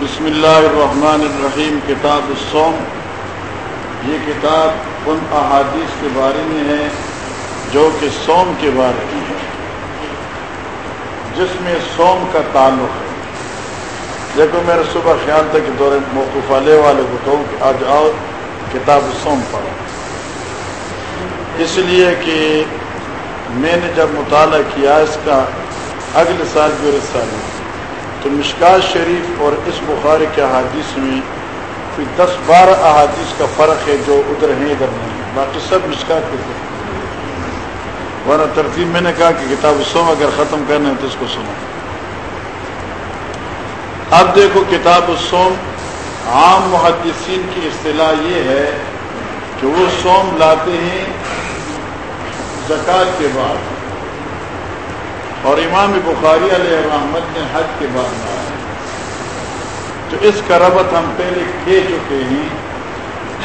بسم اللہ الرحمن الرحیم، کتاب السوم یہ کتاب ان احادیث کے بارے میں ہے جو کہ سوم کے بارے میں ہے، جس میں سوم کا تعلق ہے۔ دیکھو میرا صبح خیال تھا کہ دور موقف والے والے کو کہوں کہ آج آؤ۔ کتاب السوم پڑھو اس لیے کہ میں نے جب مطالعہ کیا اس کا اگلے سال جو رسالہ تو مشکات شریف اور اس بخار کے احادیث میں کوئی دس بارہ احادیث کا فرق ہے جو ادھر ہیں ادھر نہیں باقی سب مشکات کے ورنہ ترتیب میں نے کہا کہ کتاب سوم اگر ختم کرنا ہے تو اس کو سنو۔ اب دیکھو کتاب السوم عام محدثین کی اصطلاح یہ ہے کہ وہ سوم لاتے ہیں زکوٰۃ کے بعد۔ اور امام بخاری علیہ رحمت نے حج کے بعد لایا تو اس کا ربط ہم پہلے کھے چکے ہیں،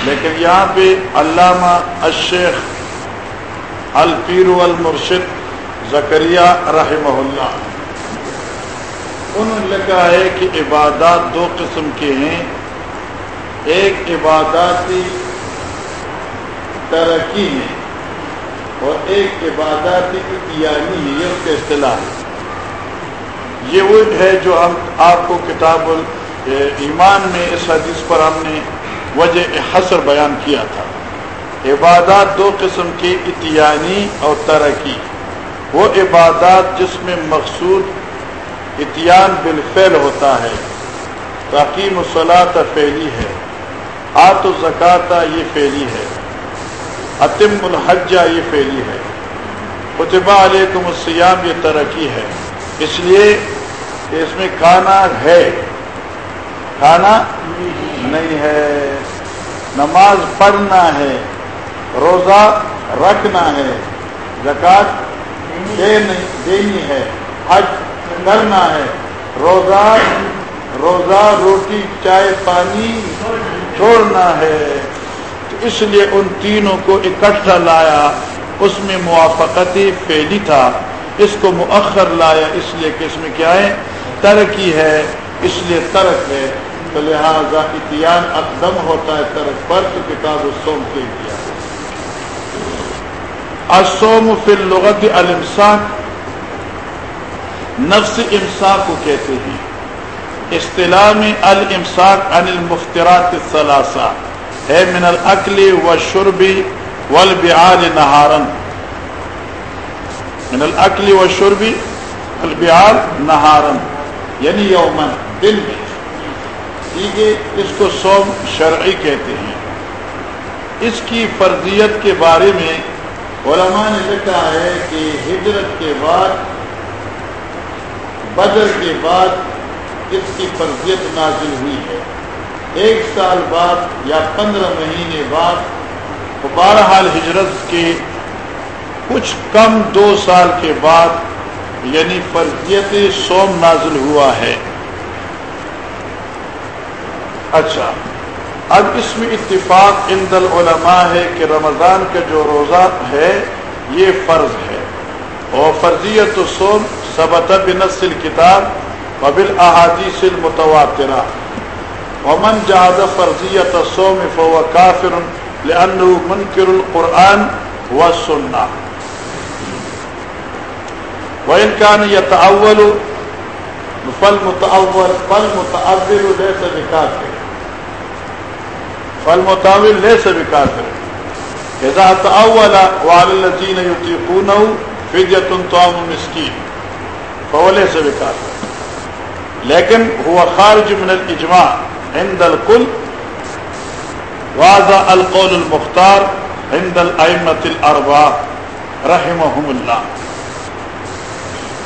لیکن یہاں پہ علامہ الشیخ الپیر المرشد زکریہ رحمہ اللہ، انہوں نے لکھا ہے کہ عبادات دو قسم کے ہیں۔ ایک عباداتی ترقی ہے اور ایک عباداتی یعنی ہے یہ اس کا اصطلاح ہے یہ وہ ہے جو ہم آپ کو کتاب ایمان میں اس حدیث پر ہم نے وجہ حسر بیان کیا تھا۔ عبادات دو قسم کے اتیانی اور ترقی۔ وہ عبادات جس میں مقصود اتیان بالفعل ہوتا ہے۔ تاکیم صلاح فعلی ہے۔ آت و زکاتہ یہ فعلی ہے۔ عتم الحجہ یہ فعلی ہے۔ قطبہ علیکم السیام یہ ترقی ہے۔ اس لیے کہ اس میں کھانا ہے۔ کھانا نہیں ہے۔ نماز پڑھنا ہے۔ روزہ رکھنا ہے۔ زکات دینی ہے۔ حج کرنا ہے۔ روزہ روزہ روٹی، چائے، پانی چھوڑنا ہے، تو اس لیے ان تینوں کو اکٹھا لایا، اس میں موافقتی پھیلی تھا، اس کو مؤخر لایا، اس لیے کہ اس میں کیا ہے؟ ترقی ہے، اس لیے ترک ہے، تو لہٰذا اتیان اقدم ہوتا ہے ترک پر تو کتاب السوم کے دیا السوم فی اللغت المساک نفس امساک کو کہتے ہیں۔ اصطلاح میں المساک عن المفترات الثلاثہ، ہے من الاکل والشرب والبعال نہارن۔ من الاکل والشرب والبعال نہارن یعنی یومن دن میں۔ ٹھیک ہے، اس کو سوم شرعی کہتے ہیں۔ اس کی فرضیت کے بارے میں علماء نے لکھا ہے کہ ہجرت کے بعد، بدر کے بعد اس کی فرضیت نازل ہوئی ہے۔ ایک سال بعد یا پندرہ مہینے بعد بہرحال ہجرت کے کچھ کم دو سال کے بعد یعنی فرضیت سوم نازل ہوا ہے۔ اچھا اب اس میں اتفاق عند العلماء ہے کہ رمضان کا جو روزہ ہے، یہ فرض ہے۔ اور فرضیت سوم سبت بنسل کتاب قبل احادیث المتواترہ ومن جہاد فرضیت السوم فهو کافر لانه منکر القرآن والسنہ وإن كان يتأول، فالمتأول فالمتأول ليس بكافر. فالمتأول ليس بكافر. إذا تأول وعلى الذين يطيقونه فدية طعام مسكين، فهو ليس بكافر. لكن هو خارج من الإجماع عند الكل. وهذا القول المختار عند الأئمة الأربعة رحمهم الله.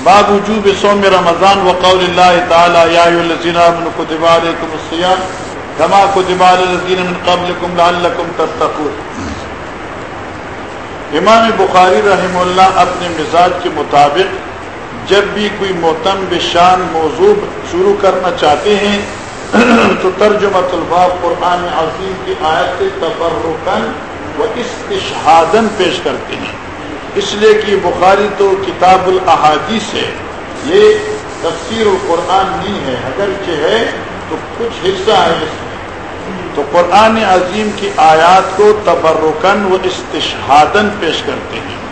باب وجوب صوم رمضان وقول الله تعالى، يا ايها الذين امنوا كتب عليكم الصيام كما كتب على الذين من قبلكم لعلكم تتقون. امام بخاری رحم اللہ اپنے مزاج کے مطابق جب بھی کوئی محتم بشان موضوع شروع کرنا چاہتے ہیں، تو ترجمہ الباب قرآن عظیم کی آیت سے تبرکن وہ استشہادن پیش کرتے ہیں۔ اس لیے کہ بخاری تو کتاب الحادیث ہے، یہ تفسیر القرآن نہیں ہے، اگرچہ ہے، تو کچھ حصہ ہے اس میں۔ تو قرآن عظیم کی آیات کو تبرکن و استشہادن پیش کرتے ہیں۔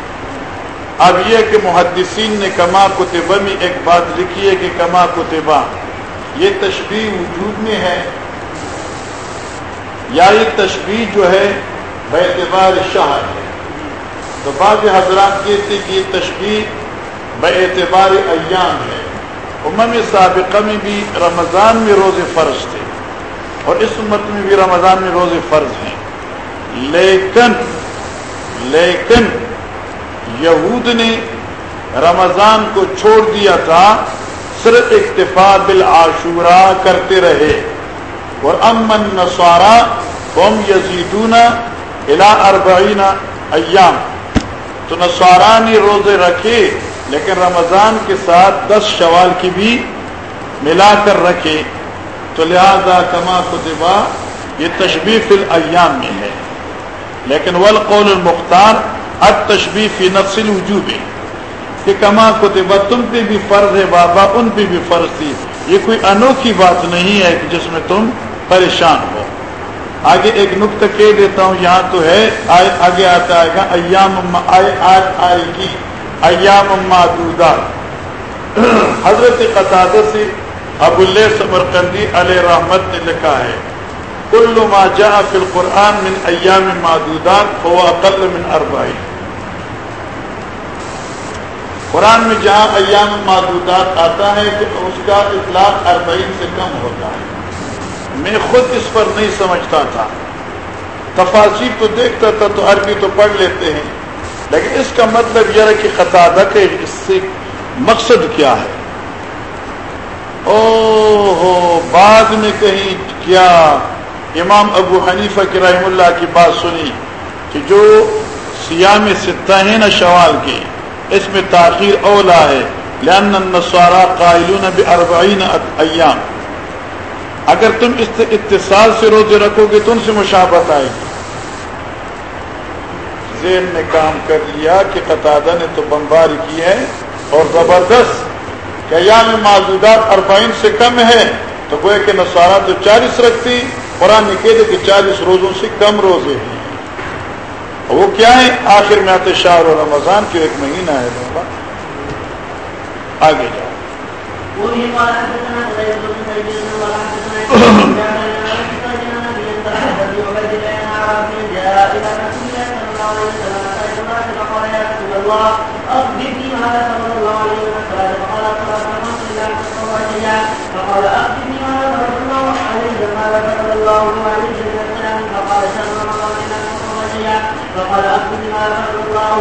اب یہ کہ محدثین نے کما کتبہ میں ایک بات لکھی ہے کہ کما کتبہ یہ تشبیح وجود میں ہے۔ یا یہ تشبیح جو ہے، بے اعتبار شہر ہے۔ تو بعض حضرات کہتے کہ یہ تشبیح بے اعتبار ایام ہے۔ امم سابقہ میں بھی رمضان میں روز فرض تھے۔ اور اس امت میں بھی رمضان میں روز فرض ہیں۔ لیکن لیکن یہود نے رمضان کو چھوڑ دیا تھا، صرف اکتفا بالعاشورہ کرتے رہے۔ اور امن نسوارا قوم یزیدون الا اربعین ایام۔ تو نسوارا نے روزے رکھے، لیکن رمضان کے ساتھ دس شوال کی بھی ملا کر رکھے۔ تو لہذا کما کتبا یہ تشبیف الایام میں ہے۔ لیکن والقول المختار اب تشبیح فی نفس الوجوب کہ کما کتبا تم پہ بھی فرض ہے بابا ان پہ بھی فرض تھی۔ یہ کوئی انوکھی بات نہیں ہے جس میں تم پریشان ہو۔ آگے ایک نقطہ کہہ دیتا ہوں، یہاں تو ہے۔ آئے آگے آتا ہے گا، ایام آئے آج آئے گی ایام معدودات حضرت قطع سے ابو اللہ سمرقندی علیہ رحمت نے لکھا ہے، کل ما جاء فی القرآن من ایام معدودات هو اقل من اربعین۔ قرآن میں جہاں ایام معدودات آتا ہے کہ اس کا اطلاق اربعین سے کم ہوتا ہے۔ میں خود اس پر نہیں سمجھتا تھا۔ تفاصیر تو دیکھتا تھا تو عربی تو پڑھ لیتے ہیں۔ لیکن اس کا مطلب یہ ہے کہ خطا کے اس سے مقصد کیا ہے؟ او ہو بعد میں کہیں کیا؟ امام ابو حنیفہ کی رحم اللہ کی بات سنی کہ جو سیام ستہ ہیں نا شوال کے اس میں تاخیر اولا ہے النصارى قائلون ایام۔ اگر تم اس اتصال سے روزے رکھو گے تو ان سے مشابت آئے گی۔ ذہن نے کام کر لیا کہ قطادہ نے تو بمباری کی ہے اور زبردست کہ ایام معذودات اربعین سے کم ہے۔ تو گوئے کہ نصارہ تو چالیس رکھتی، قرآن نے کہہ دے کہ چالیس روزوں سے کم روزے ہیں۔ وہ کیا ہے آخر میں آتے شاہ اور رمضان کی ایک مہینہ ہے بابا آگے جاؤ فقال أخبرني الله عليه الله عليه من السلام فقال شهر رمضان إلى المخرجية فقال أخبرني ما فرض الله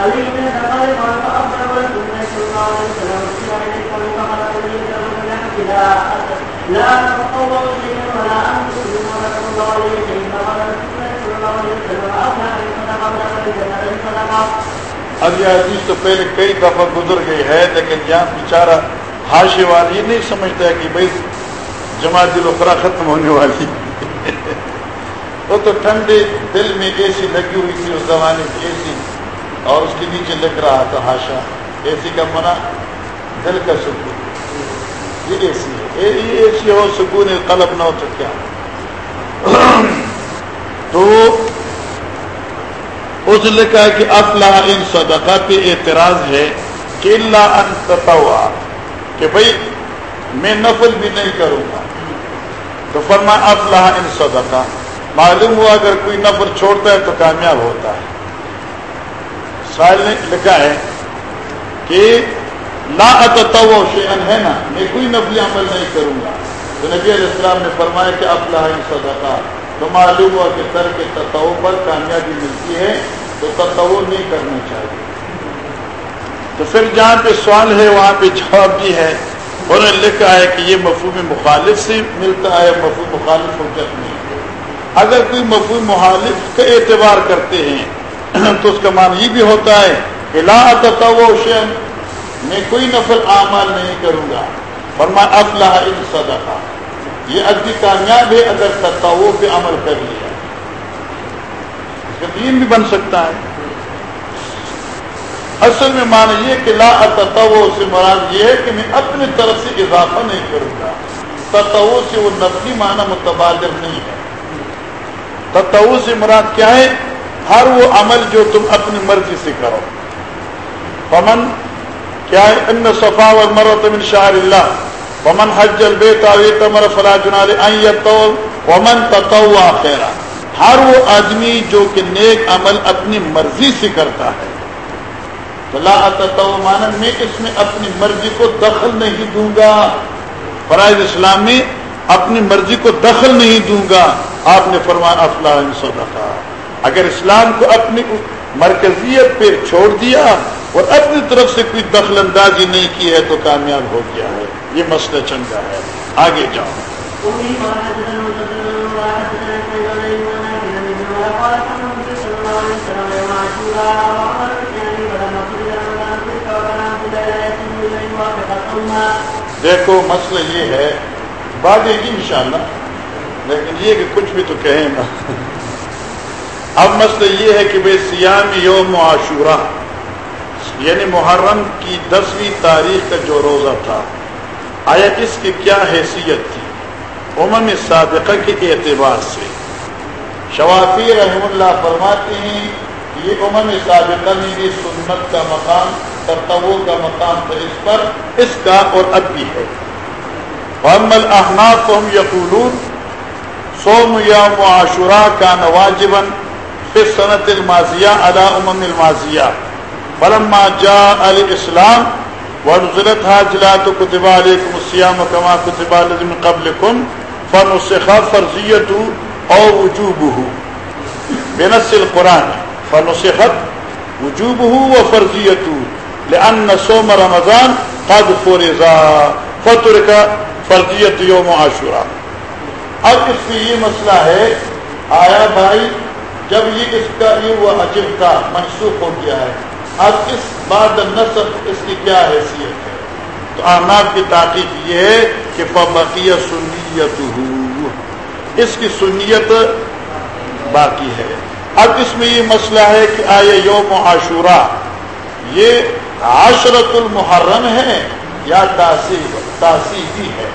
عليه من الفقر قال فأخبر ولكم من صلى الله عليه وسلم وسلم إليكم فقال قل يتبعون حتى لا لا أتطوع شيئا ولا أنفس بما فرض الله عليه شيئا فقال صلى الله عليه وسلم أفلح إن صدق ولقد جنة اب یہ حدیث تو پہلے کئی دفعہ گزر گئی ہے، لیکن یہاں بیچارہ ہاشے والی نہیں سمجھتا ہے کہ بھائی جماعت دل ختم ہونے والی وہ تو ٹھنڈے دل میں اے سی لگی ہوئی تھی اس زمانے کی اے سی اور اس کے نیچے لکھ رہا تھا ہاشا اے سی کا منع، دل کا سکون۔ یہ اے سی ہے۔ یہ اے سی ہو سکون قلب نہ ہو تو کیا تو اس نے لکھا کہ افلاح ان صدقہ پہ اعتراض ہے کہ اللہ ان کہ بھائی میں نفل بھی نہیں کروں گا۔ تو فرما افلاح ان صدقہ معلوم ہوا اگر کوئی نفل چھوڑتا ہے تو کامیاب ہوتا ہے۔ سائل نے لکھا ہے کہ لا اتو ہے نا؟ میں کوئی نفلی عمل نہیں کروں گا۔ تو نبی علیہ السلام نے فرمایا کہ افلاح ان صدقہ۔ تو معلوم ہوا کہ تر کے تتو پر کامیابی ملتی ہے، تو تتو نہیں کرنا چاہیے۔ تو پھر جہاں پہ سوال ہے، وہاں پہ جواب بھی ہے۔ انہوں نے لکھا ہے کہ یہ مفہوم مخالف سے ملتا ہے، مفہوم مخالف حجت نہیں۔ اگر کوئی مفہوم مخالف کا اعتبار کرتے ہیں، تو اس کا معنی یہ بھی ہوتا ہے کہ لا شین میں کوئی نفل اعمال نہیں کروں گا۔ فرما افلاح ان صدقہ۔ یہ ادبی کامیاب ہے اگر تتو پہ عمل کر لیا۔ اس کا دین بھی بن سکتا ہے۔ اصل میں مانا یہ کہ لا تتو سے مراد یہ ہے کہ میں اپنی طرف سے اضافہ نہیں کروں گا۔ تتو سے وہ نفلی معنی متبادر نہیں ہے۔ تتو سے مراد کیا ہے؟ ہر وہ عمل جو تم اپنی مرضی سے کرو۔ پمن کیا ہے؟ ان صفا و مرت من شاء اللہ۔ پمن حج البیت تمر فلا جنال ومن تتوا خیرا۔ ہر وہ آدمی جو کہ نیک عمل اپنی مرضی سے کرتا ہے۔ تو لا مانن میں اس میں اپنی مرضی کو دخل نہیں دوں گا۔ فرائض اسلام میں اپنی مرضی کو دخل نہیں دوں گا۔ آپ نے فرمایا، افلاح صدقہ۔ اگر اسلام کو اپنی مرکزیت پہ چھوڑ دیا اور اپنی طرف سے کوئی دخل اندازی نہیں کی ہے تو کامیاب ہو گیا ہے۔ یہ مسئلہ چنگا ہے۔ آگے جاؤ۔ دیکھو مسئلہ یہ ہے۔ بات یہ ان لیکن یہ کہ کچھ بھی تو کہیں۔ گا اب مسئلہ یہ ہے کہ بھائی سیام یوم عاشورہ یعنی محرم کی دسویں تاریخ کا جو روزہ تھا، آیا اس کی کیا حیثیت تھی؟ امم سابقہ کے اعتبار سے۔ شوافی رحم اللہ فرماتے ہیں یہ امم سابقہ میں بھی سنت کا مقام کرتو کا مقام تھا اس پر، اس کا اور اب بھی ہے۔ محمد احناف ہم یقول سوم یا معاشرہ کا نواجبن پھر صنعت الماضیہ علا امم الماضیہ فلما جاء الاسلام ونزلت حاجلات كتب عليكم الصيام كما كتب على الذين قبلكم فنسخ او وجوبه بنص القران فنسخت وجوبه وفرضيته لان صوم رمضان قد فرض فرضيه يوم عاشوراء اب اس میں یہ مسئلہ ہے، آیا بھائی، جب یہ اس کا یہ وہ عجب تھا منسوخ ہو گیا ہے، اب اس بعد نصب اس کی کیا حیثیت ہے؟ تو آناب کی تحقیق یہ ہے کہ فبقیہ سنیت اس کی سنیت باقی ہے۔ اب اس میں یہ مسئلہ ہے کہ آئے یوم عاشورہ، یہ عاشرت المحرم ہے یا تاثیر؟ تاثیبی ہے۔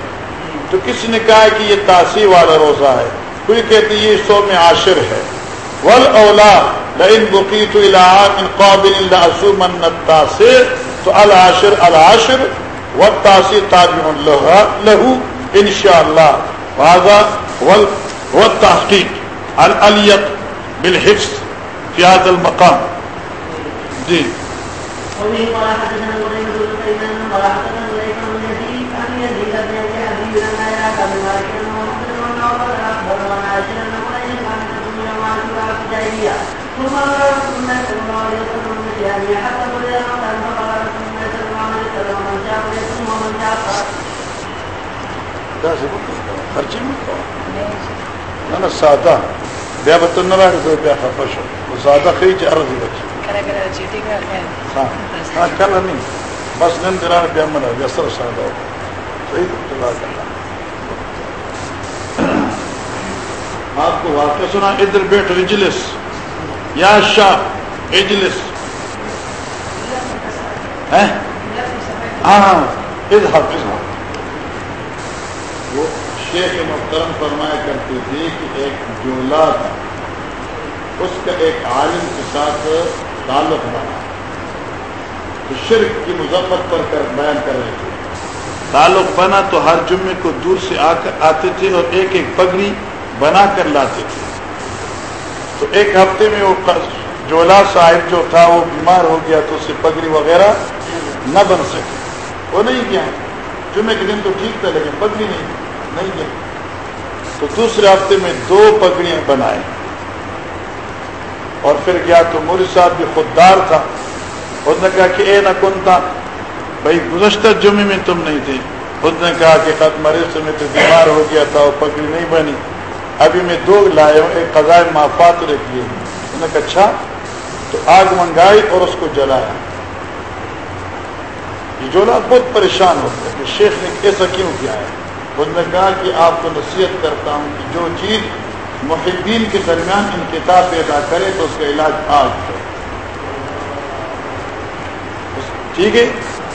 تو کس نے کہا کہ یہ تاثیر والا روزہ ہے؟ کوئی کہتے یہ سو میں عاشر ہے۔ ول اولا لئن بقیت من قابل لاسومن التاثر تو العاشر العاشر والتاثیر تابع له ان شاء الله هذا والتحقيق۔ الاليق بالحفظ في هذا المقام۔ جی وبه قال حدثنا ابراهيم بن سليمان قال حدثنا زيد بن يزيد عن يزيد بن ابي حبيب لم يراك بن مالك انه محمد بن عمر اخبر عن ان كانت في الجاهليه ثم امر رسول الله صلى الله عليه وسلم حتى فقال رسول الله صلى الله عليه وسلم من شاء ومن شاء خرچی بیا بیا شو ساده خې ہاں کل نہیں بس نن دران بیا منا بیا سر ساده صحیح آپ کو واقع سنا، ادھر بیٹھ رجلس یا شاہ، اجلس۔ ہاں ہاں۔ وہ شیخ محترم فرمایا کرتی تھی کہ ایک جملہ تھا۔ اس کا ایک عالم کے ساتھ تعلق بنا۔ تو شرک کی مذمت پر کر بیان کر رہے تھے۔ تعلق بنا تو ہر جمعے کو دور سے آ کر آتے تھے اور ایک ایک پگڑی بنا کر لاتے تھے۔ تو ایک ہفتے میں وہ جولا صاحب جو تھا وہ بیمار ہو گیا تو اس سے پگڑی وغیرہ نہ بن سکے وہ نہیں گیا۔ جمعے کے دن تو ٹھیک تھا لیکن پگڑی نہیں نہیں گیا تو دوسرے ہفتے میں دو پگڑیاں بنائے۔ اور پھر گیا تو موری صاحب بھی خوددار تھا۔ اس نے کہا کہ اے نہ کن تھا بھائی گزشتہ جمعے میں تم نہیں تھے۔ اس نے کہا کہ خط مریض سے میں تو بیمار ہو گیا تھا، وہ پگڑی نہیں بنی۔ ابھی میں دو لائے ہوں، ایک قضائے مافات رکھی ہے نے کہا اچھا تو آگ منگائی اور اس کو جلایا۔ یہ جولا بہت پریشان ہوتا ہے کہ شیخ نے ایسا کیوں کیا ہے؟ اس نے کہا کہ آپ کو نصیحت کرتا ہوں کہ جو چیز محبین کے درمیان انکتاب پیدا کرے تو اس کا علاج آگ ہے ٹھیک ہے؟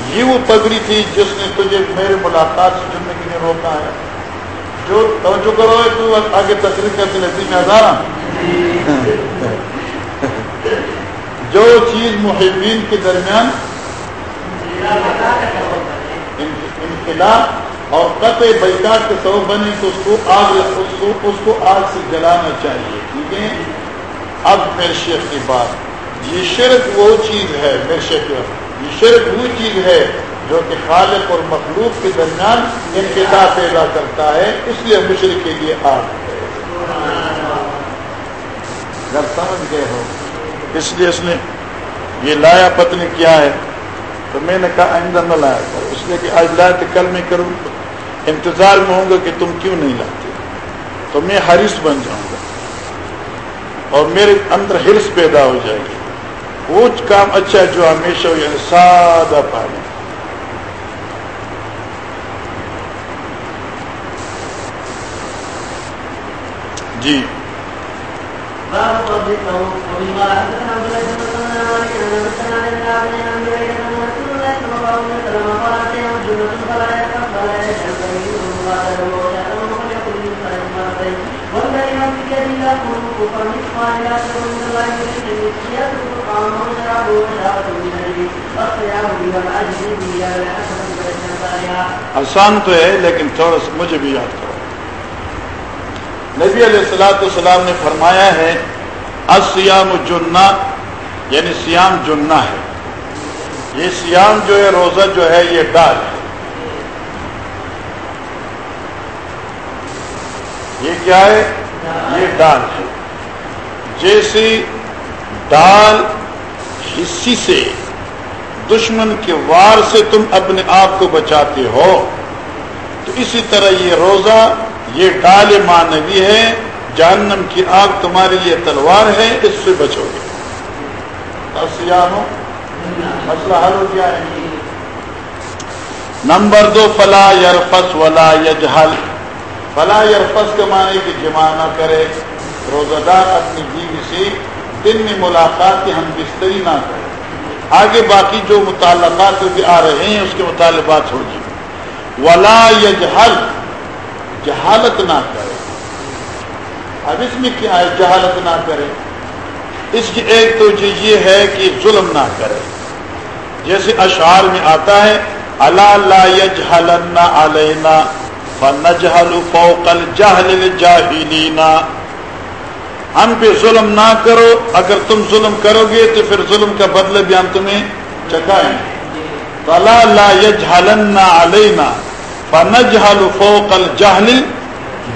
یہ وہ پگڑی تھی جس نے تجھے میرے ملاقات سے جڑنے کے لیے روکا ہے۔ جو توجہ کرو تو آگے تقریر کرتے رہتی میں ہزارہ۔ جو چیز محبین کے درمیان انقلاب اور قطع بیکاٹ کے سبب بنے تو اس کو آگ اس کو اس کو آگ سے جلانا چاہیے، ٹھیک ہے؟ اب میرے شیخ کی بات۔ یہ شرک وہ چیز ہے، میرے شیخ یہ شرک وہ چیز ہے جو کہ خالق اور مخلوق کے درمیان انقطاع پیدا کرتا ہے، اس لیے مشرق کے لیے آگ ہے۔ اگر سمجھ گئے ہو۔ اس لیے اس نے یہ لایا پتنی کیا ہے۔ تو میں نے کہا، آئندہ نہ لایا کرو۔ اس لیے کہ آج لایا تو کل میں کروں انتظار میں ہوں گا کہ تم کیوں نہیں لاتے۔ تو میں حرص بن جاؤں گا۔ اور میرے اندر ہرس پیدا ہو جائے گی۔ وہ کام اچھا ہے جو ہمیشہ یعنی سادہ پانی۔ جی۔ آسان تو ہے لیکن تھوڑا سا مجھے بھی یاد کرو۔ نبی علیہ السلاۃ السلام نے فرمایا ہے اسیام جنا یعنی سیام جنا ہے۔ یہ سیام جو ہے، روزہ جو ہے، یہ ڈال ہے۔ یہ کیا ہے؟ یہ ڈال ہے۔ جیسی ڈال حصی سے دشمن کے وار سے تم اپنے آپ کو بچاتے ہو، تو اسی طرح یہ روزہ یہ ڈال مانوی ہے، جہنم کی آگ تمہارے لیے تلوار ہے، اس سے بچو گے۔ مسئلہ حل ہو گیا ہے۔ نمبر دو، فلا یرفس ولا یجہل۔ فلا یرفس کے معنی کی جمع نہ کرے، روزہ دار اپنی بیوی سے دن میں ملاقات کی ہم بستری نہ کرے آگے باقی جو متعلقات بھی آ رہے ہیں، اس کے مطالبات ہوگی ولا یجہل۔ جہالت نہ کرے۔ اب اس میں کیا ہے؟ جہالت نہ کرے۔ اس کی ایک تو چیز یہ ہے کہ ظلم نہ کرے۔ جیسے اشعار میں آتا ہے اللہ لا یجہلن علینا فنجہل فوق الجہل الجاہلینا ہم پہ ظلم نہ کرو، اگر تم ظلم کرو گے تو پھر ظلم کا بدلہ بھی ہم تمہیں چکائیں تو اللہ لا یجہلن علینا فنجہل فوق الجہل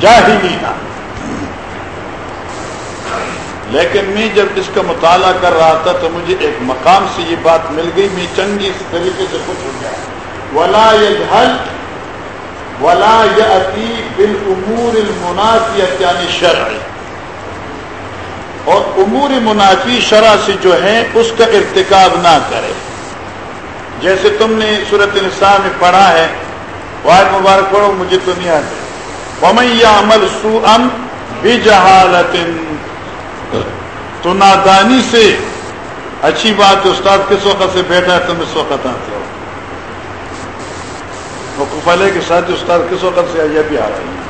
جاہلینا لیکن میں جب اس کا مطالعہ کر رہا تھا تو مجھے ایک مقام سے یہ بات مل گئی، میں چنگی اس طریقے سے خوش ہو گیا ولا یجہل ولا یأتی بالامور المنافیت یعنی شرعی اور امور منافی شرع سے جو ہے اس کا ارتکاب نہ کرے۔ جیسے تم نے صورت نساء میں پڑھا ہے واحد مبارک پڑھو، مجھے تو نہیں آتے ومیا عمل سو ام تو نادانی سے اچھی بات استاد کس وقت سے بیٹھا ہے، تم اس وقت آتے ہو۔ مقفلے کے ساتھ استاد کس وقت سے یہ بھی آ رہی ہے۔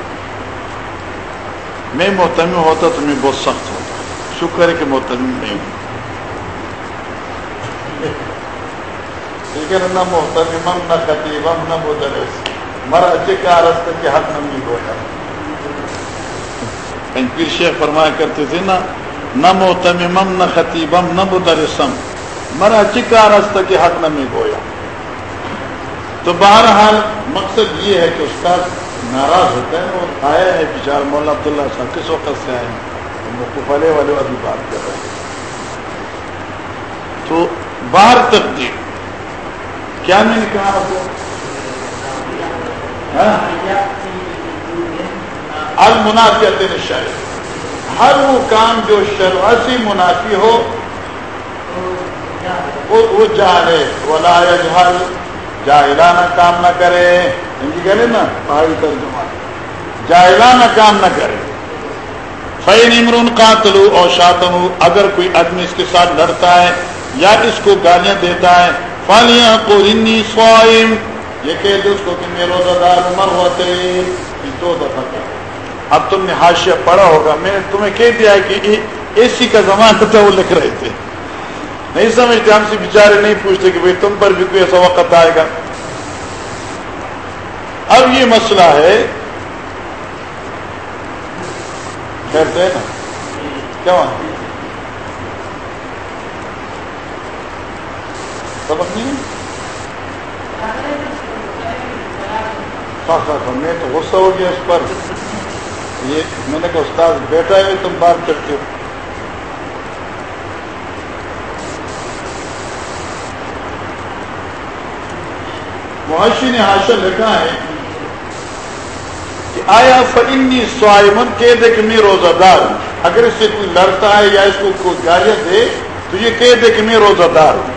میں محتم ہوتا تو میں بہت سخت ہوتا شکر ہے کہ محتم نہیں ہوں۔ لیکن نہ محتم نہ خطیبم نہ مدرس۔ مر اچھے کا رست کے حق نمی ہو پیر شیخ فرمایا کرتے تھے نا، نہ محتمم نہ خطیبم، نہ مدرسم۔ مر اچھے کا رست کے حق نمی گویا تو بہرحال مقصد یہ ہے کہ استاد ناراض ہوتا ہے اور آیا ہے بچار مولا عبداللہ صاحب کس وقت سے آئے ہیں؟ مقفلے والے ابھی بات کر رہے ہیں۔ تو باہر تقدیر۔ کیا میں نے کہا آپ کو؟ المنافیت شر ہر وہ کام جو شرعی منافی ہو، وہ جاہے ولا جہل جاہلانہ کام نہ کرے۔ ان جی کی نا پہاڑی ترجمہ۔ جاہلانہ کام نہ کرے۔ فین امرون قاتلو اور شاطن اگر کوئی آدمی اس کے ساتھ لڑتا ہے یا اس کو گالیاں دیتا ہے فالیاں کو انی سوائم یہ کہہ دو اس کو کہ میں روزہ دار مر ہوتے دو دفعہ کا اب تم نے حاشیہ پڑھا ہوگا، میں نے تمہیں کہہ دیا کہ اے کا زمانہ تھا، وہ لکھ رہے تھے۔ نہیں سمجھتے، ہم سے بیچارے نہیں پوچھتے کہ بھائی تم پر بھی کوئی ایسا وقت آئے گا۔ اب یہ مسئلہ ہے۔ کہتے ہیں نا؟ کیا سبق نہیں ہاں، ہاں، ہاں، میں تو غصہ ہو گیا اس پر۔ یہ میں نے کہا استاد بیٹا ہے، تم بات کرتے ہو۔ معاشی نے حاصل لکھا ہے کہ آیا فنی سوائمن کہہ دے کہ میں روزہ دار ہوں۔ اگر اس سے کوئی لڑتا ہے یا اس کو کوئی گالیاں دے، تو یہ کہہ دے کہ میں روزہ دار ہوں۔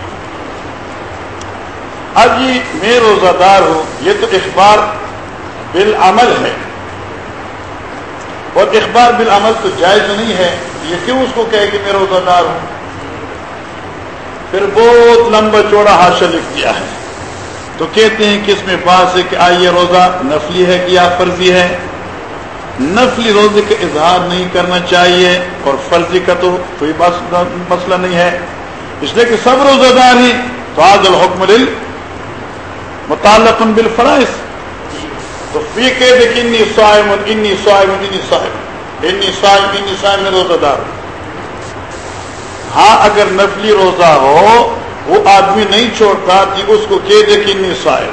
اب یہ میں روزہ دار ہوں، یہ تو اخبار بالعمل ہے۔ اور اخبار بالعمل تو جائز نہیں ہے، یہ کیوں اس کو کہے کہ میں روزہ دار ہوں؟ پھر بہت لمبا چوڑا حاصل لکھ دیا ہے۔ تو کہتے ہیں کہ اس میں بات ہے کہ آئیے روزہ نفلی ہے کہ یا فرضی ہے؟ نفلی روزے کا اظہار نہیں کرنا چاہیے اور فرضی کا تو کوئی مسئلہ نہیں ہے۔ اس لیے کہ سب روزہ دار ہیں۔ تو آج الحکم متعلق بال فرائض تو فی کہ انی صائم انی صائم انی صائم. انی صائم انی صائم میں روزہ دار ہاں اگر نفلی روزہ ہو، وہ آدمی نہیں چھوڑتا کہ اس کو کہہ دے کہ انی صائم.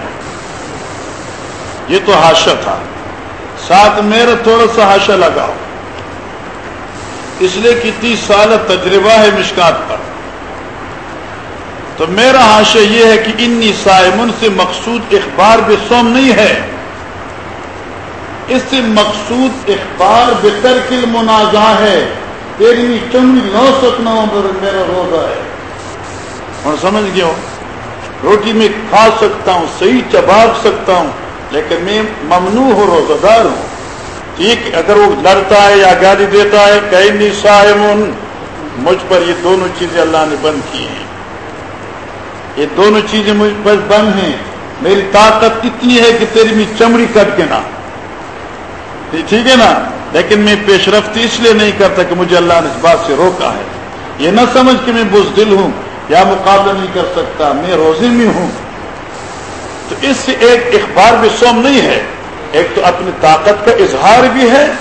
یہ تو حاشا تھا. ساتھ میرا تھوڑا سا حاشا لگاؤ. اس لیے کہ تیس سال تجربہ ہے مشکات پر. تو میرا حاشا یہ ہے کہ انی سائمن سے مقصود اخبار بے سوم نہیں ہے. اس سے مقصود اخبار بے ترکل منازع ہے۔ تیری چمڑی نو سکنا میرا روزہ ہے۔ اور سمجھ گیا روٹی میں کھا سکتا ہوں، صحیح چباب سکتا ہوں، لیکن میں ممنوع ہوں روزہ دار ہوں۔ ٹھیک، اگر وہ لڑتا ہے یا گالی دیتا ہے کہیں صاحب مجھ پر یہ دونوں چیزیں اللہ نے بند کی ہیں۔ یہ دونوں چیزیں مجھ پر بند ہیں۔ میری طاقت اتنی ہے کہ تیری میں چمڑی کٹ کے نہ۔ ٹھیک ہے نا؟ لیکن میں پیش رفتی اس لیے نہیں کرتا کہ مجھے اللہ نے اس بات سے روکا ہے۔ یہ نہ سمجھ کہ میں بزدل ہوں یا مقابلہ نہیں کر سکتا، میں روزی میں ہوں۔ تو اس سے ایک اخبار بھی سوم نہیں ہے۔ ایک تو اپنی طاقت کا اظہار بھی ہے،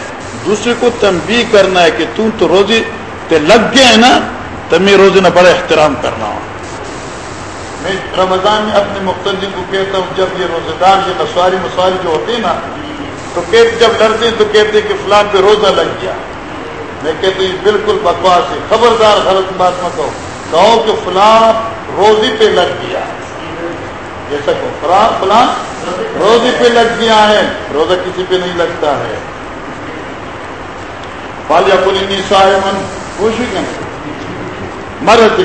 دوسرے کو تنبیہ کرنا ہے کہ تم تو روزی تے لگ گیا ہے نا، تو میں روزی نہ بڑا احترام کرنا ہوں۔ میں رمضان میں اپنے مختلف کو کہتا ہوں، جب یہ روزے دار، یہ نسواری مسواری جو ہوتے ہیں نا تو کہتے جب ڈرتے ہیں تو کہتے کہ فلان پہ روزہ لگ گیا۔ میں کہتے بالکل بکواس ہے۔ خبردار غلط بات مت کہو کہو کہ فلان روزی پہ لگ گیا۔ جیسا کہ فلان فلان روزی پہ لگ گیا ہے۔ روزہ کسی پہ نہیں لگتا ہے۔ بالیا پلی صاحب خوش ہوئی مرد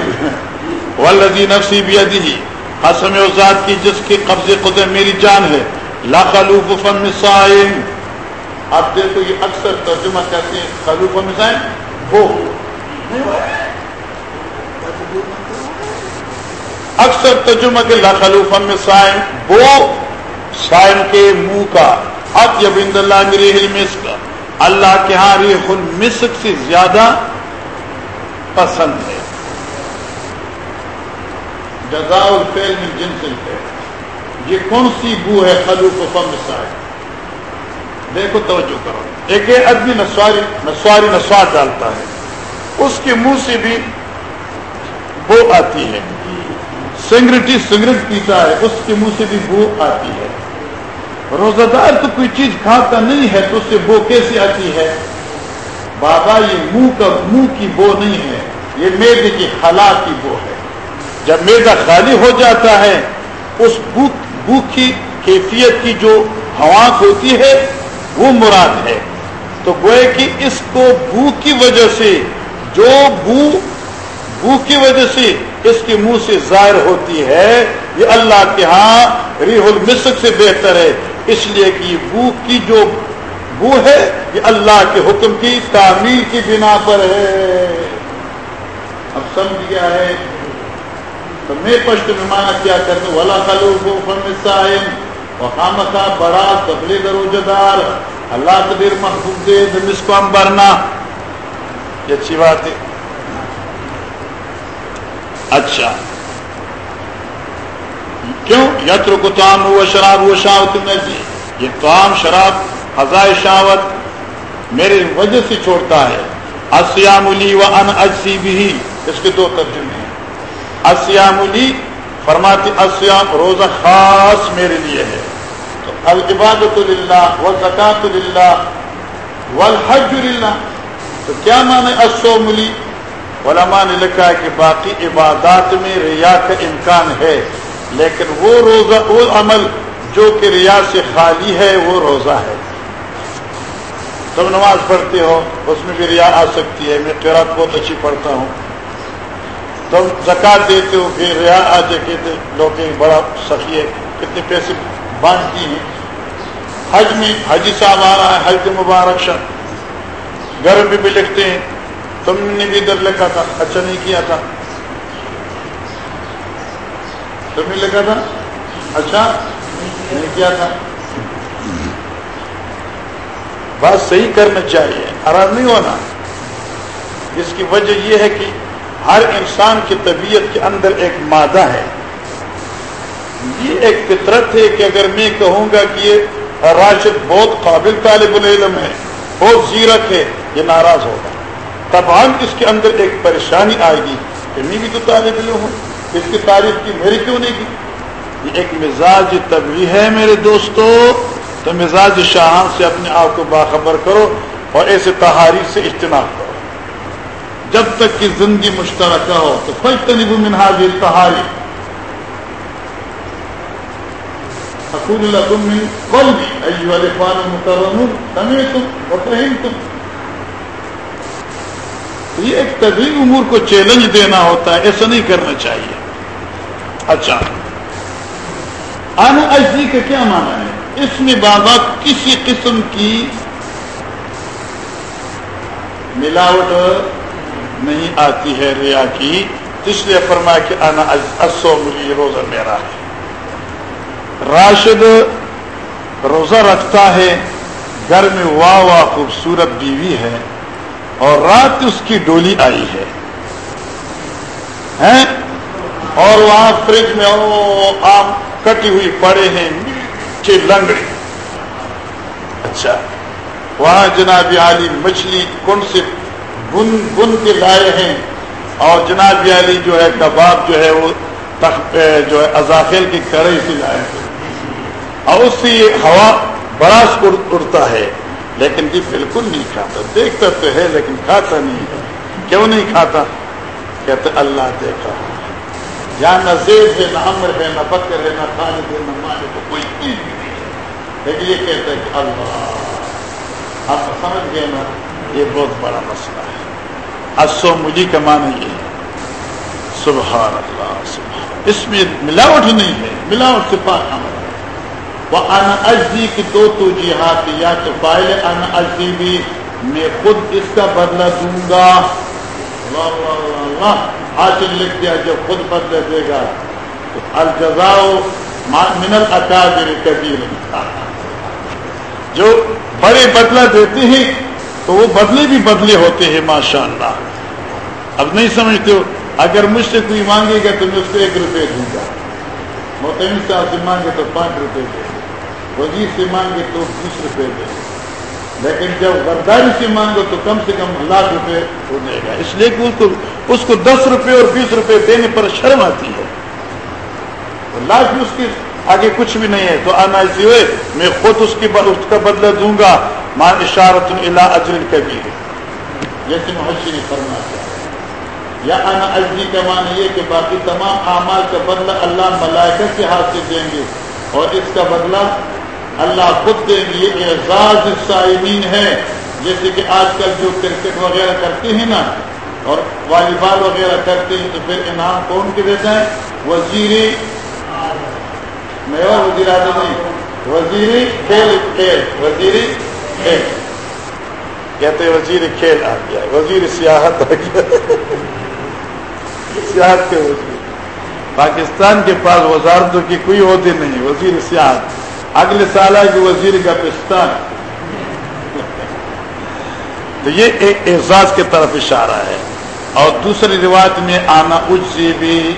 ولدی نفسی بھی ادی حسم ذات کی جس کے قبضے قدر میری جان ہے۔ لا خلوف فم صائم. آپ دیکھو یہ اکثر ترجمہ کہتے ہیں خلوف فم مسائم وہ. اکثر ترجمہ کے لا خلوف مسائم وہ سائم کے منہ کا، اب یہ بند اللہ میری علمس کا. اللہ کے ہاں ریح المسک سے زیادہ پسند ہے. جزا الفیل میں جن سے یہ کون سی بو ہے خلو کو فم صاحب دیکھو توجہ کرو۔ ایک آدمی نسواری نسواری نسوار ڈالتا ہے۔ اس کے منہ سے بھی بو آتی ہے۔ سنگریٹی سنگریٹ پیتا ہے، اس کے منہ سے بھی بو آتی ہے۔ روزہ دار تو کوئی چیز کھاتا نہیں ہے، تو اس سے بو کیسے آتی ہے؟ بابا، یہ منہ کا منہ کی بو نہیں ہے۔ یہ میدے کی خلا کی بو ہے۔ جب میدا خالی ہو جاتا ہے، اس بھوک بھوک کی کیفیت کی جو ہوا ہوتی ہے، وہ مراد ہے۔ تو گوئے کہ اس کو بھوک کی وجہ سے، جو بو بو کی وجہ سے اس کے منہ سے ظاہر ہوتی ہے، یہ اللہ کے ہاں ریح المسک سے بہتر ہے۔ اس لیے کہ بھوک کی جو وہ ہے کہ اللہ کے حکم کی تعمیر کی بنا پر ہے۔ اب سمجھ گیا ہے۔ تو میں پشت میں مانا کیا کرتا ہوں ولا خلو کو خام کا بڑا تبلی دروجہ دار اللہ تبیر محبوب دے دمس کو ہم بھرنا یہ اچھی بات ہے۔ اچھا۔ کیوں؟ یتر کو تام ہوا شراب ہوا شاوت میں جی یہ توام شراب ہزائے شاوت میرے وجہ سے چھوڑتا ہے۔ اسیام علی و ان اجسی بھی اس کے دو ترجمے۔ اسیام علی فرماتی اسیام روزہ خاص میرے لیے ہے۔ تو العبادت للہ و زکات للہ والحج للہ۔ تو کیا مانے اسو ملی علماء نے لکھا ہے کہ باقی عبادات میں ریا کا امکان ہے، لیکن وہ روزہ، وہ عمل جو کہ ریا سے خالی ہے، وہ روزہ ہے۔ تم نماز پڑھتے ہو، اس میں بھی ریا آ سکتی ہے، میں تیرا بہت اچھی پڑھتا ہوں۔ تم زکات دیتے ہو، پھر ریا آ کہتے لوگ بڑا سخی ہے، کتنے پیسے باندھتی ہیں۔ حج میں حجی صاحب آ رہا ہے، حج مبارک شب گھر میں بھی لکھتے ہیں، تم نے بھی ادھر لکھا تھا اچھا نہیں کیا تھا۔ تم نے لکھا تھا اچھا نہیں کیا تھا۔ بات صحیح کرنا چاہیے آرام نہیں ہونا۔ اس کی وجہ یہ ہے کہ ہر انسان کی طبیعت کے اندر ایک مادہ ہے۔ یہ ایک فطرت ہے کہ اگر میں کہوں گا کہ یہ راشد بہت قابل طالب العلم ہے، بہت زیرک ہے، یہ ناراض ہوگا۔ تب ہم اس کے اندر ایک پریشانی آئے گی کہ میں بھی تو طالب علم ہوں، اس کی تعریف کی میری کیوں نہیں کی؟ یہ ایک مزاج طبی ہے میرے دوستو۔ تو مزاج شاہان سے اپنے آپ کو باخبر کرو اور ایسے تہاری سے اجتناب کرو۔ جب تک کہ زندگی مشترکہ ہو، تو خوش تنب منہاج تہاری اکول لکم من قلبی ایوہ الاخوان المکرمون سمیتم وفہمتم یہ ایک طبی امور کو چیلنج دینا ہوتا ہے، ایسا نہیں کرنا چاہیے۔ اچھا۔ ان اجزی کا کیا مانا ہے؟ اس میں بابا کسی قسم کی ملاوٹ نہیں آتی ہے ریا کی، اس لیے فرمایا کہ انا اسو روزہ میرا ہے۔ راشد روزہ رکھتا ہے، گھر میں واہ واہ خوبصورت بیوی ہے اور رات اس کی ڈولی آئی ہے۔ اور وہاں فریج میں آم کٹی ہوئی پڑے ہیں، میٹھے لنگڑے۔ اچھا وہاں جناب علی مچھلی کن سے بن بن کے لائے ہیں اور جناب علی جو ہے کباب جو ہے وہ تخت جو ہے ازاخیل کی کڑھائی سے لائے ہیں۔ اور اس سے یہ ہوا براس اڑتا ہے، لیکن جی بالکل نہیں کھاتا۔ دیکھتا تو ہے، لیکن کھاتا نہیں ہے۔ کیوں نہیں کھاتا؟ کہتے اللہ دیکھا۔ یا نہ زید ہے، نہ امر ہے، نہ بکر ہے، نہ خالد ہے، نہ مالک ہے، کوئی چیز نہیں ہے۔ لیکن یہ کہتا ہے کہ اللہ آپ سمجھ گئے نا یہ بہت بڑا مسئلہ ہے۔ اسو مجھے کا معنی یہ سبحان اللہ سبحان اس میں ملاوٹ ہی نہیں ہے۔ ملاوٹ سے پاک عمل ہے۔ وہ ان اجزی کی دو تو جی ہاتھ یا تو پائے ان اجزی بھی میں خود اس کا بدلہ دوں گا۔ حاصل لکھ دیا جب خود بدلہ دے گا۔ تو الجزاؤ من الاکابر کبیر جو بڑے بدلہ دیتے ہیں تو وہ بدلے بھی بدلے ہوتے ہیں ماشاء اللہ اب نہیں سمجھتے ہو، اگر مجھ سے کوئی مانگے گا تو میں اس کو ایک روپے دوں گا۔ محتم صاحب سے مانگے تو پانچ روپے دے۔ وزیر سے مانگے تو بیس روپے دے۔ لیکن جب غداری سے مانگو تو کم سے کم لاکھ روپے ہو جائے گا۔ اس لیے کہ اس کو اس کو دس روپے اور بیس روپے دینے پر شرم آتی ہے۔ لاکھ بھی اس کے آگے کچھ بھی نہیں ہے۔ تو آنا اسی ہوئے میں خود اس کی اس کا بدلہ دوں گا۔ مان اشارت اللہ اجر کبھی جیسے محشی نے فرما یا انا اجری کا معنی یہ کہ باقی تمام اعمال کا بدلہ اللہ ملائکہ کے ہاتھ سے دیں گے۔ اور اس کا بدلہ اللہ خود دیں گے۔ یہ اعزاز سائمین ہے۔ جیسے کہ آج کل جو کرکٹ وغیرہ کرتے ہیں نا، اور والی بال وغیرہ کرتے ہیں، تو پھر انعام کون کے دیتا ہے؟ وزیر میں وزیر اعظم وزیر کھیل کھیل۔ وزیر کھیل۔ کہتے ہیں وزیر کھیل آ گیا۔ وزیر سیاحت آ گیا۔ سیاحت کے وزیر۔ پاکستان کے پاس وزارتوں کی کوئی عہدے نہیں۔ وزیر سیاحت۔ اگلے سال آئے کہ وزیر کا پاکستان تو یہ ایک اعزاز کی طرف اشارہ ہے۔ اور دوسری روایت میں آنا اج سے بھی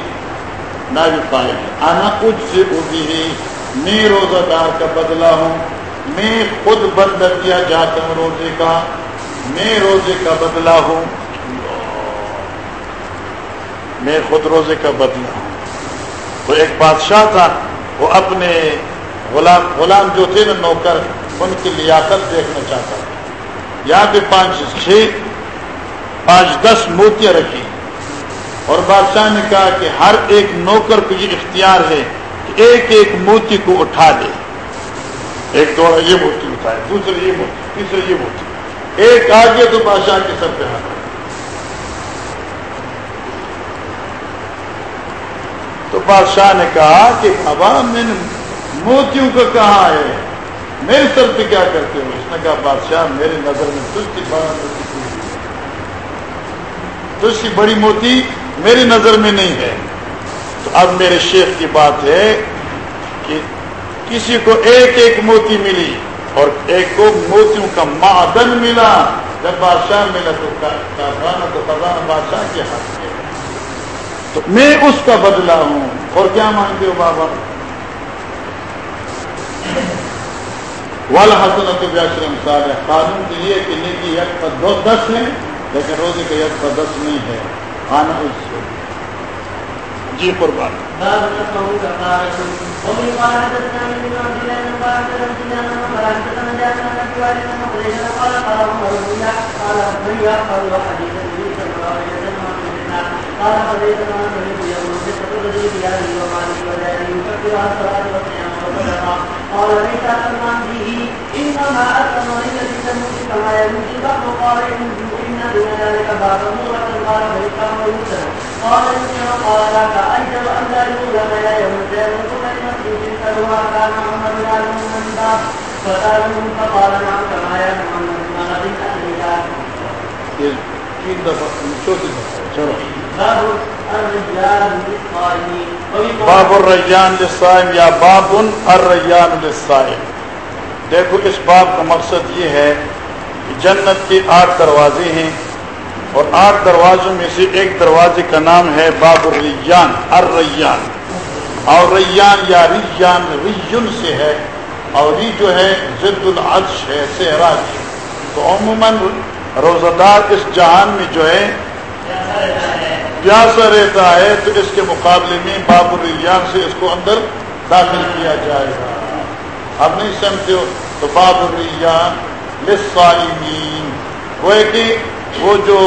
نہ بھی پائے آنا اج سے بھی میں روزہ دار کا بدلا ہوں۔ میں خود بند کیا جاتا ہوں روزے کا۔ میں روزے کا بدلا ہوں۔ میں خود روزے کا بدلا ہوں۔ تو ایک بادشاہ تھا، وہ اپنے غلام غلام جو تھے نا نوکر، ان کی لیاقت دیکھنا چاہتا تھا۔ یہاں پہ پانچ، چھ، پانچ، دس موتیاں رکھی۔ اور بادشاہ نے کہا کہ ہر ایک نوکر کو یہ اختیار ہے کہ ایک ایک موتی کو اٹھا دے۔ ایک دوڑا یہ موتی اٹھائے دوسرے یہ موتی تیسرے یہ موتی ایک آگے تو بادشاہ کے سر پہ ہاتھ۔ تو بادشاہ نے کہا کہ ابا، میں نے موتیوں کا کہا ہے۔ میرے سر پہ کیا کرتے ہو؟ اس نے کہا، بادشاہ میری نظر میں تجھ کی بڑا تجھ کی بڑی موتی میری نظر میں نہیں ہے۔ تو اب میرے شیخ کی بات ہے کہ کسی کو ایک ایک موتی ملی اور ایک کو موتیوں کا معدن ملا، جب بادشاہ ملا تو خزانہ تو خزانہ بادشاہ کے ہاتھ میں۔ تو میں اس کا بدلا ہوں۔ اور کیا مانگتے ہو بابا؟ والا حسن تو بیاشرم سال ہے قانون کے لیے کہ نیکی یک پر دو دس ہے لیکن روزے کا یک پر دس نہیں ہے۔ کھانا اس سے۔ جی قربان۔ قال ليس اثما به انما اثم الذي تموت كما يموت البحر قال ان دون ذلك باب مورة قال ويوسف قال قال لا كان عمر باب فقال نعم كما محمد غد تین دفعہ چوتھی دفعہ چلو باب للصائم یا باب الریان للصائم. دیکھو اس باب کا مقصد یہ ہے جنت کے آٹھ دروازے ہیں اور آٹھ دروازوں میں سے ایک دروازے کا نام ہے باب الریان الریان۔ اور ریان یا ریان، ریون سے ہے اور یہ جو ہے ضد العرش ہے، سہراج۔ تو عموماً روزہ دار اس جہان میں جو ہے، پیاسا رہتا ہے تو اس کے مقابلے میں باب الریان سے اس کو اندر داخل کیا جائے گا۔ اب نہیں سمجھتے ہو؟ تو باب الریان لسائمین وہ کہ وہ جو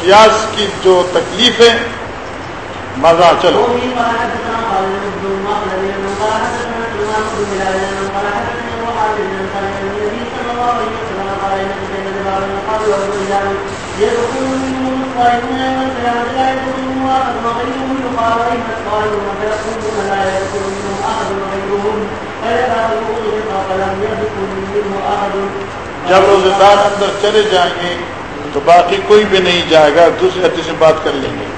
پیاس کی جو تکلیف ہے مزہ چلو۔ جب روزے دار اندر چلے جائیں گے تو باقی کوئی بھی نہیں جائے گا دوسرے حد سے بات کر لیں گے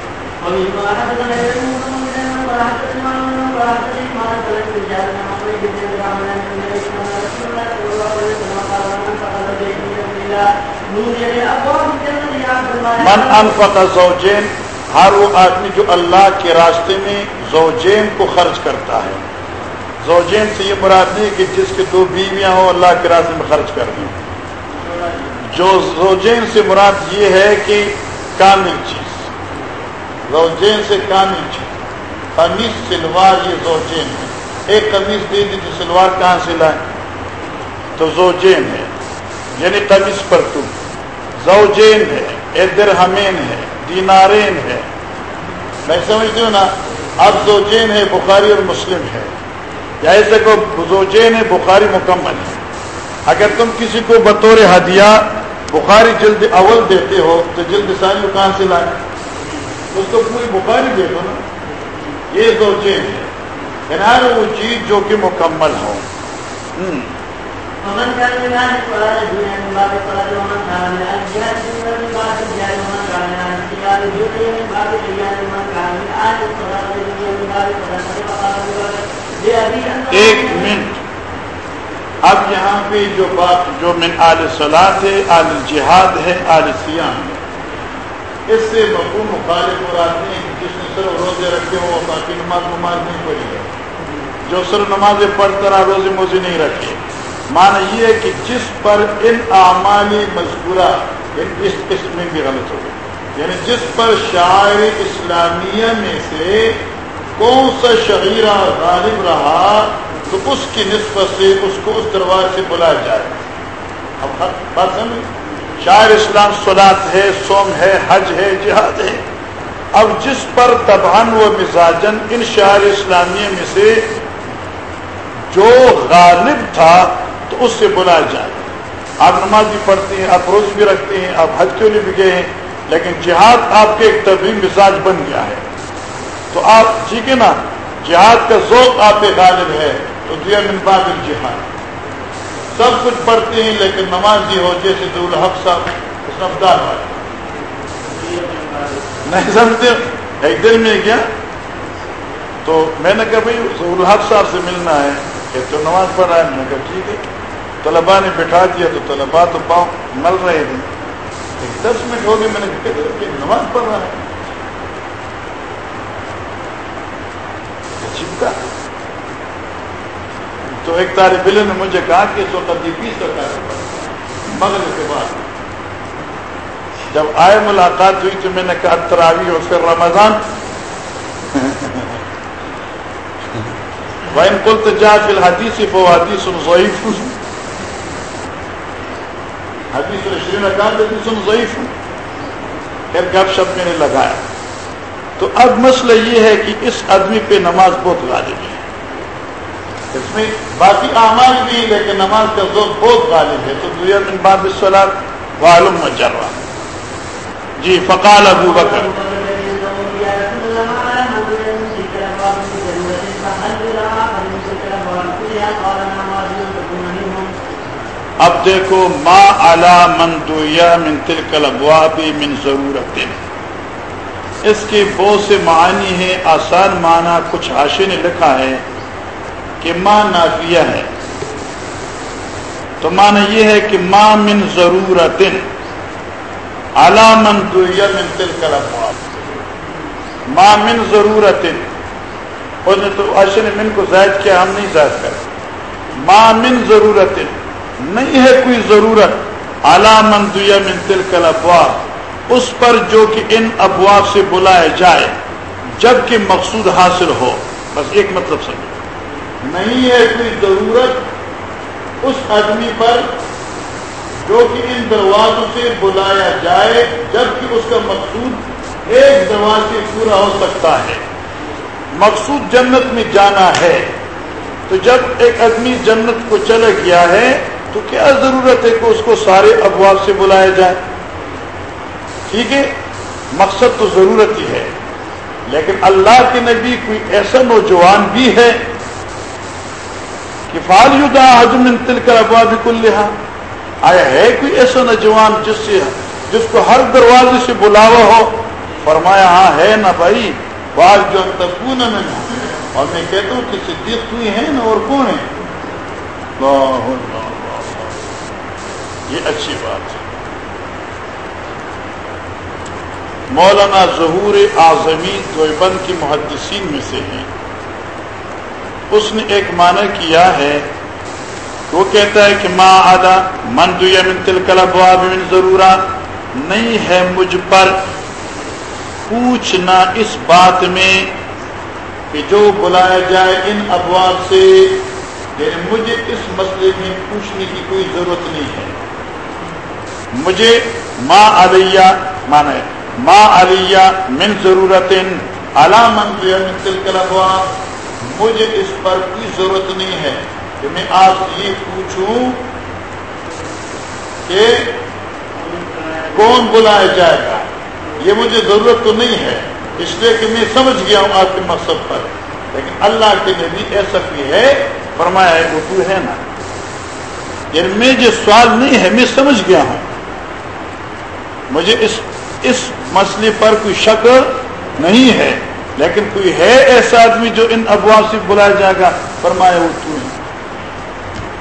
من انفق زوجین ہر وہ آدمی جو اللہ کے راستے میں زوجین کو خرچ کرتا ہے زوجین سے یہ مراد نہیں کہ جس کے دو بیویاں ہوں اللہ کے راستے میں خرچ کر دیں جو زوجین سے مراد یہ ہے کہ کامل چیز۔ زوجین سے کامل چیز۔ قمیص سلوار یہ زوجین ہے۔ ایک قمیص دے دی تو سلوار کہاں سے لائے تو زوجین ہے۔ یعنی قمیص پر تم زوجین ہے درہمین ہے، دینارین ہے۔ میں سمجھتی ہوں نا، اب زوجین ہے بخاری اور مسلم ہے۔ یا ایسے کو زوجین ہے بخاری مکمل ہے۔ اگر تم کسی کو بطور ہدیہ بخاری جلد اول دیتے ہو تو جلد ثانی کہاں سے لائے اس کو پوری بخاری دے دو نا یہ زوجین ہے وہ چیز جو کہ مکمل ہو ایک منٹ اب یہاں پہ جو بات جو من آل صلاح ہے، آل جہاد ہے، آل سیام ہے۔ اس سے مفہوم مخالف مراد نہیں جس نے صرف روزے رکھے ہو باقی نماز نماز نہیں پڑھی۔ ہے جو صرف نمازیں پڑھتا رہا، روزے موزے نہیں رکھے۔ مانا یہ ہے کہ جس پر ان اعمالی مذکورہ یعنی اس قسم میں بھی غلط ہو گئی یعنی جس پر شاعر اسلامیہ میں سے کون سا شعیرہ غالب رہا تو اس کی نسبت سے اس کو اس دربار سے بلایا جائے۔ اب بات سمجھ شاعر اسلام سلاد ہے سوم ہے، حج ہے، جہاد ہے۔ اب جس پر تبان و مزاجن ان شاعر اسلامیہ میں سے جو غالب تھا تو اس سے بلایا جائے۔ آپ نماز بھی پڑھتے ہیں، آپ روز بھی رکھتے ہیں، آپ حج کیوں نہیں بھی گئے ہیں، لیکن جہاد آپ کے ایک طبی مزاج بن گیا ہے۔ تو آپ ٹھیک ہے نا؟ جہاد کا ذوق آپ پہ غالب ہے۔ من باب الجہاد۔ سب کچھ پڑھتے ہیں لیکن نماز یہ ہو، جیسے دول حق صاحب سمدار والے نہیں سمجھتے؟ ایک دن میں کیا؟ تو میں نے کہا بھائی ضرور الحق صاحب سے ملنا ہے، کہ تو نماز پڑھ رہا ہے۔ میں نے کہا ٹھیک ہے۔ طلبا نے بٹھا دیا، تو طلبا تو پاؤں مل رہے تھے ایک دس منٹ ہو گئے، میں نے کہا کہ نماز پڑھ رہا ہے۔ چپکا تو ایک طالب علم نے مجھے کہا کہ اس وقت بیس کا مغرب کے بعد۔ جب آئے ملاقات ہوئی تو میں نے کہا تراوی اور پھر رمضان۔ وائن کل تو جا فی الحدیث فو حدیث ضعیف حدیث شرین کہا حدیث ضعیف۔ پھر گپ شپ میں نے لگایا۔ تو اب مسئلہ یہ ہے کہ اس آدمی پہ نماز بہت غالب ہے۔ اس میں باقی اعمال بھی لیکن نماز کا ذوق بہت غالب ہے۔ تو دنیا من باب السلام وعلم مجرہ جی فقال ابو بکر۔ اب دیکھو، ما علا من دویا من تلکل ابواب من ضرورت۔ اس کے بہت سے معنی ہیں، آسان معنی کچھ حاشی نے لکھا ہے۔ کہ ماں نافیہ ہے۔ تو معنی یہ ہے کہ ماں من ضرورت علامن من تلکل ابواب ماں من ضرورت نے تو اشن من کو زائد کیا ہم نہیں زائد کر ماں من ضرورت نہیں ہے کوئی ضرورت علامن من تلکل ابواب اس پر جو کہ ان ابواب سے بلائے جائے جبکہ مقصود حاصل ہو۔ بس ایک مطلب سمجھ نہیں ہے کوئی ضرورت اس آدمی پر جو کہ ان دروازوں سے بلایا جائے، جبکہ اس کا مقصود ایک دروازے پورا ہو سکتا ہے۔ مقصود جنت میں جانا ہے۔ تو جب ایک آدمی جنت کو چلا گیا ہے، تو کیا ضرورت ہے کہ اس کو سارے ابواب سے بلایا جائے؟ ٹھیک ہے، مقصد تو ضرورت ہی ہے۔ لیکن اللہ کے نبی کوئی ایسا نوجوان بھی ہے کہ فالدا حجم تل کر ابواب کل آیا ہے کوئی ایسا نوجوان جس سے جس کو ہر دروازے سے بلاوا ہو؟ فرمایا ہاں ہے نا بھائی بعض جو تکون میں اور میں کہتا ہوں کہ صدیق تو ہے نا، اور کون ہے اللہ اللہ یہ اچھی بات ہے۔ مولانا ظہور اعظمی دیوبند کی محدثین میں سے ہیں۔ اس نے ایک معنی کیا ہے، وہ کہتا ہے کہ ماں آدھا من من تلکل ابواب من ضرورت نہیں ہے مجھ پر پوچھنا اس بات میں کہ جو بلایا جائے ان ابواب سے یعنی مجھے اس مسئلے میں پوچھنے کی کوئی ضرورت نہیں ہے۔ مجھے ماں علیہ مانا ہے ماں علیہ من ضرورت اعلی من دیا من تلکل ابواب مجھے اس پر کوئی ضرورت نہیں ہے کہ میں آپ سے یہ پوچھوں کہ کون بلایا جائے گا؟ یہ مجھے ضرورت تو نہیں ہے، اس لیے کہ میں سمجھ گیا ہوں آپ کے مقصد پر۔ لیکن اللہ کے نبی ایسا بھی ہے فرمایا ہے تو ہے نا۔ یعنی میں جو سوال نہیں ہے، میں سمجھ گیا ہوں۔ مجھے اس اس مسئلے پر کوئی شک نہیں ہے۔ لیکن کوئی ہے ایسا آدمی جو ان ابواب سے بلایا جائے گا؟ فرمایا وہ تو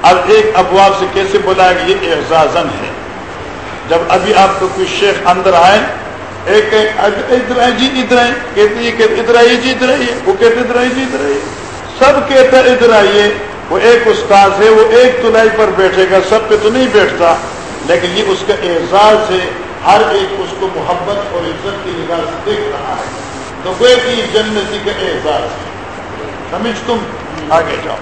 اب ایک ابواب سے کیسے بلائے گا یہ اعزازن ہے۔ جب ابھی آپ کو کوئی شیخ اندر آئے، ایک ادھر آئے جی ادھر آئے کہتے یہ ادھر آئیے جی ادھر آئیے۔ وہ کہتے ادھر آئیے جی ادھر آئیے۔ سب کہتے ادھر آئیے۔ وہ ایک استاذ ہے، وہ ایک تلائی پر بیٹھے گا، سب پہ تو نہیں بیٹھتا۔ لیکن یہ اس کا اعزاز ہے، ہر ایک اس کو محبت اور عزت کی نگاہ سے دیکھ رہا ہے۔ تو وہ کہ جنتی کا اعزاز ہے سمجھ تم آگے جاؤ۔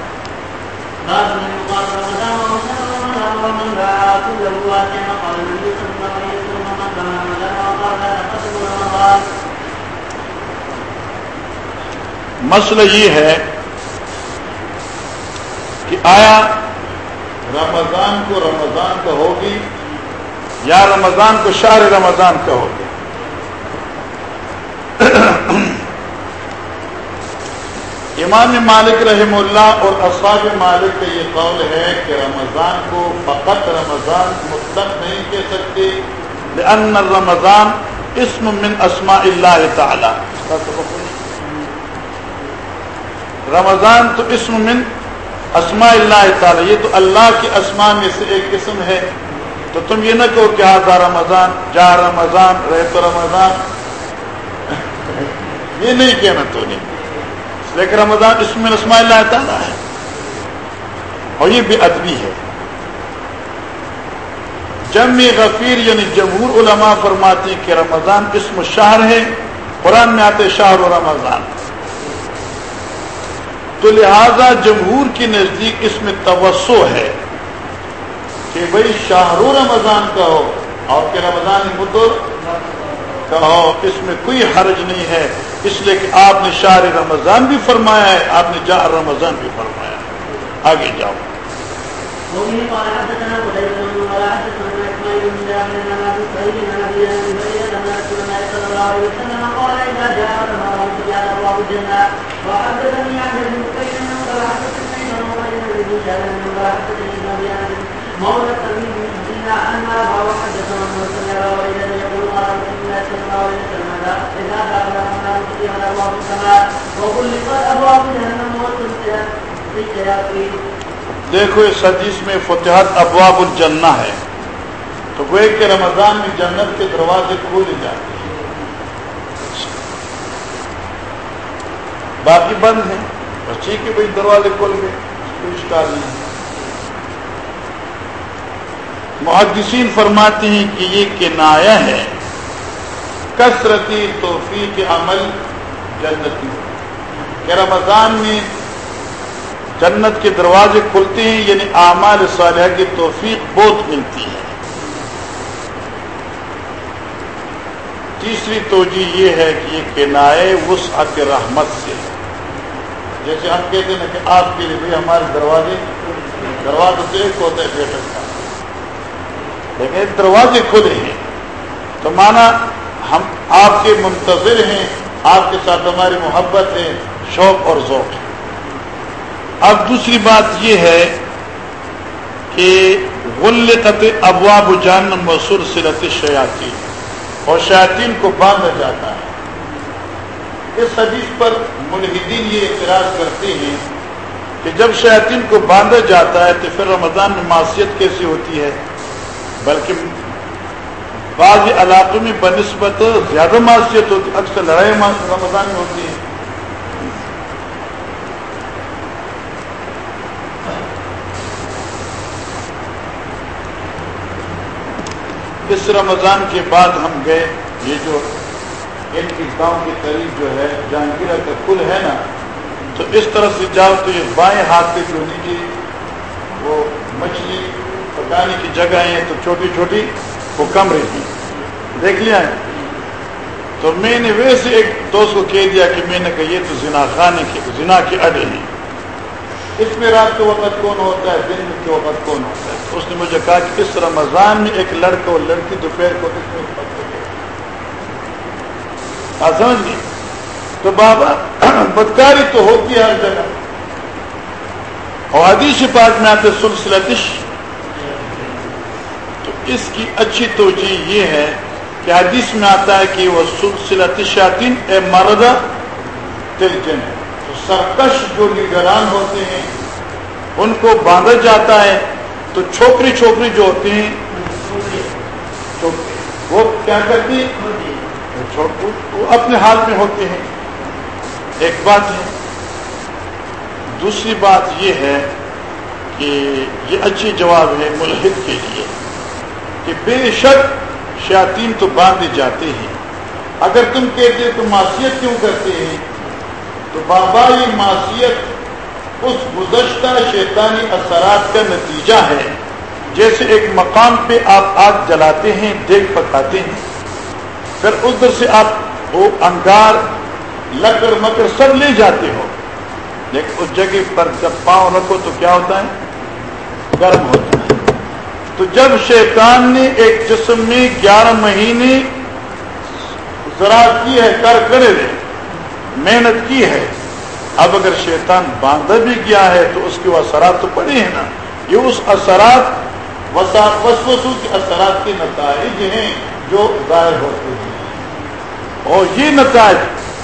مسئلہ یہ ہے کہ آیا رمضان کو رمضان کا ہوگی یا رمضان کو شہر رمضان کا ہوگی۔ امام مالک رحم اللہ اور اصحاب مالک کا یہ قول ہے کہ رمضان کو فقط رمضان مطلق نہیں کہہ سکتے، لأن رمضان اسم من اسماء اللہ تعالی۔ رمضان تو اسم من اسماء اللہ تعالی، یہ تو اللہ کے اسماء میں سے ایک قسم ہے۔ تو تم یہ نہ کہو کہ آزا رمضان، جا رمضان، رہ تو رمضان۔ یہ نہیں کہنا تو نہیں۔ لیکن رمضان اس میں رسما اللہ تعالیٰ ہے۔ اور یہ بے ادبی ہے۔ جم غفیر یعنی جمہور علماء فرماتی کہ رمضان اسم شہر ہے۔ قرآن میں آتے شہر و رمضان۔ تو لہذا جمہور کی نزدیک اس میں توسع ہے کہ بھائی شاہ رمضان کا ہو اور کہ رمضان مدر کہو۔ اس میں کوئی حرج نہیں ہے۔ اس لیے کہ آپ نے شاہ رمضان بھی فرمایا ہے آپ نے جاہ رمضان بھی فرمایا ہے آگے جاؤ مولى التلميذ من مدينة أن أبا وحدث عن مرسل وإلى يقول قال رسول الله صلى الله عليه وسلم إذا دخل النار فتحت أبواب السماء وغلقت أبواب جهنم وسلسلت بالشياطين دیکھو، اس حدیث میں فتحت ابواب الجنہ ہے۔ تو وہ کہ رمضان میں جنت کے دروازے کھولے جاتے ہیں۔ باقی بند ہیں۔ بس ٹھیک ہے بھائی، دروازے کھول گئے۔ کوئی شکار نہیں۔ محدثین فرماتے ہیں کہ یہ کنایا ہے۔ کثرتی توفیق عمل جنتی۔ کہ رمضان میں جنت کے دروازے کھلتے ہیں یعنی اعمال صالحہ کی توفیق بہت ملتی ہے۔ تیسری توجہ یہ ہے کہ یہ کنائے وسعت رحمت سے جیسے ہم کہتے ہیں کہ آپ کے لیے ہمارے دروازے دروازے سے ایک ہوتا ہے بیٹھک کا لیکن دروازے کھلے ہیں۔ تو مانا ہم آپ کے منتظر ہیں، آپ کے ساتھ ہماری محبت ہے، شوق اور ذوق۔ ہے اب دوسری بات یہ ہے کہ غلقت ابواب جان مسور سلت شیاتی اور شیاطین کو باندھا جاتا ہے۔ اس حدیث پر ملحدین یہ اعتراض کرتے ہیں کہ جب شیاطین کو باندھا جاتا ہے تو پھر رمضان میں معاشیت کیسی ہوتی ہے؟ بلکہ بعض علاقوں میں بنسبت زیادہ معاشیت ہوتی اکثر لڑائی رمضان میں ہوتی ہے۔ اس رمضان کے بعد ہم گئے، یہ جو ان کی گاؤں کے قریب جو ہے، جہانگیرہ کا پل ہے نا، تو اس طرح سے جاؤ تو یہ بائیں ہاتھ پہ جو نیچے وہ مچھلی پکانے کی جگہ ہیں، تو چھوٹی چھوٹی وہ کم رہی۔ دیکھ لیا ہے۔ تو میں نے ویسے ایک دوست کو کہہ دیا کہ میں نے کہا یہ تو زنا خانے کے زنا کے اڈے ہیں۔ اس میں رات کے وقت کون ہوتا ہے؟ دن کے وقت کون ہوتا ہے؟ اس نے مجھے کہا کہ اس رمضان میں ایک لڑکا اور لڑکی دوپہر کو اس میں سمجھ گئی تو بابا، بدکاری تو ہوتی ہے ہر جگہ۔ اور حدیث پاک میں آتے سلسلتش اس کی اچھی توجہ یہ ہے کہ حدیث میں آتا ہے کہ وہ سلسلت شاطین اے مرد تلجن تو سرکش جو نگران ہوتے ہیں، ان کو باندھا جاتا ہے تو چھوکری چھوکری جو ہوتے ہیں وہ کیا کرتی وہ اپنے حال میں ہوتے ہیں۔ ایک بات ہے۔ دوسری بات یہ ہے کہ یہ اچھی جواب ہے ملحد کے لیے۔ کہ بے شک شاطین تو باندھے جاتے ہیں۔ اگر تم کہتے تو معاشیت کیوں کرتے ہیں؟ تو بابا، یہ معاشیت اس گزشتہ شیطانی اثرات کا نتیجہ ہے۔ جیسے ایک مقام پہ آپ آگ جلاتے ہیں دیکھ پکاتے ہیں۔ پھر ادھر سے آپ وہ انگار، لکڑ مکر سب لے جاتے ہو۔ لیکن اس جگہ پر جب پاؤں رکھو تو کیا ہوتا ہے؟ گرم ہوتا ہے۔ تو جب شیطان نے ایک جسم میں گیارہ مہینے زراعت کی ہے، کر کرے محنت کی ہے۔ اب اگر شیطان باندھا بھی گیا ہے تو اس کے اثرات تو پڑے ہیں نا۔ یہ اس اثرات وسوسوں کے اثرات کے نتائج ہیں جو ظاہر ہوتے ہیں۔ اور یہ نتائج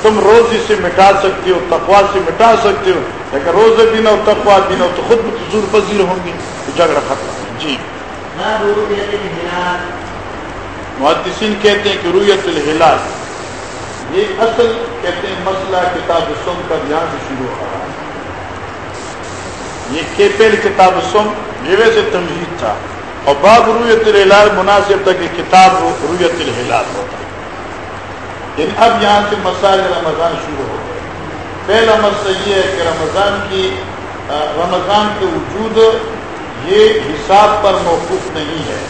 تم روزی سے مٹا سکتے ہو تقوا سے مٹا سکتے ہو۔ لیکن روزے بھی نہ ہو تقوا بھی نہ ہو تو خود حضور پذیر ہوں گی جھگڑا ختم۔ جی۔ محدثین کہتے ہیں کہ رویت الحلال یہ اصل کہتے ہیں مسئلہ کتاب سم کا یہاں سے شروع ہو رہا ہے یہ کیپیل کتاب سم یہ ویسے تمہید تھا۔ اور باب رویت الحلال مناسب تھا کہ کتاب رویت الحلال ہوتا۔ یعنی اب یہاں سے مسائل رمضان شروع ہو گئے۔ پہلا مسئلہ یہ ہے کہ رمضان کی رمضان کے وجود یہ حساب پر موقف نہیں ہے،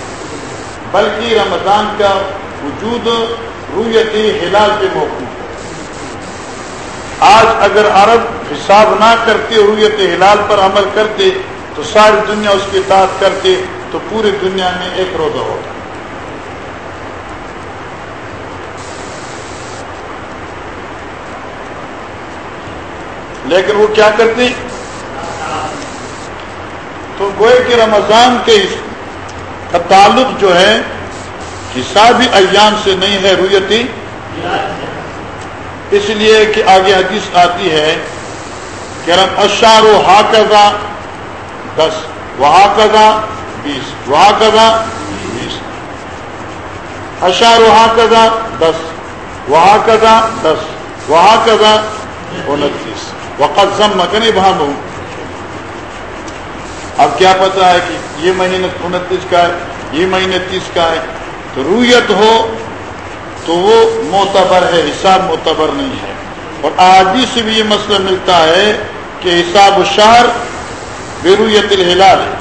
بلکہ رمضان کا وجود رویت ہلال پہ موقف ہے۔ آج اگر عرب حساب نہ کرتے، رویت ہلال پر عمل کرتے، تو ساری دنیا اس کے ساتھ کرتے، تو پوری دنیا میں ایک روزہ ہوتا۔ لیکن وہ کیا کرتے؟ تو گوئے کہ رمضان کے اس کا تعلق جو ہے حسابی ایام سے نہیں ہے رویتی اس لیے کہ آگے حدیث آتی ہے کہ رم اشار و ہاکزا دس وہاں کزا بیس وہاں کزا بیس۔ اشار و ہاکزا دس وہاں کزا دس وہاں کزا انتیس۔ وقت ضم مکنی بہان ہوں اب کیا پتا ہے کہ یہ مہینے انتیس کا ہے، یہ مہینے تیس کا ہے۔ تو رویت ہو تو وہ معتبر ہے، حساب معتبر نہیں ہے۔ اور آدھی سے بھی یہ مسئلہ ملتا ہے کہ حساب اشار برویت الحلال ہے۔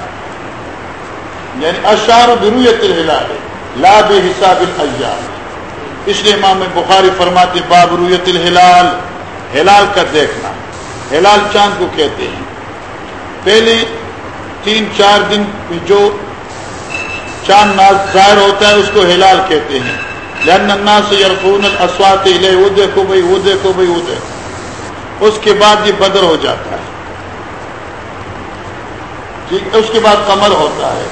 یعنی اشار برویت الحلال ہے، لا بے حساب الایام اس لیے امام بخاری فرماتے باب رویت الحلال ہلال کا دیکھنا۔ ہلال چاند کو کہتے ہیں۔ پہلے تین چار دن جو چاند ناز ظاہر ہوتا ہے اس کو ہلال کہتے ہیں۔ لہن سے یرفون اسوات وہ دیکھو بھائی، وہ دیکھو بھائی، وہ دیکھو۔ اس کے بعد یہ بدر ہو جاتا ہے۔ ٹھیک اس کے بعد کمر ہوتا ہے۔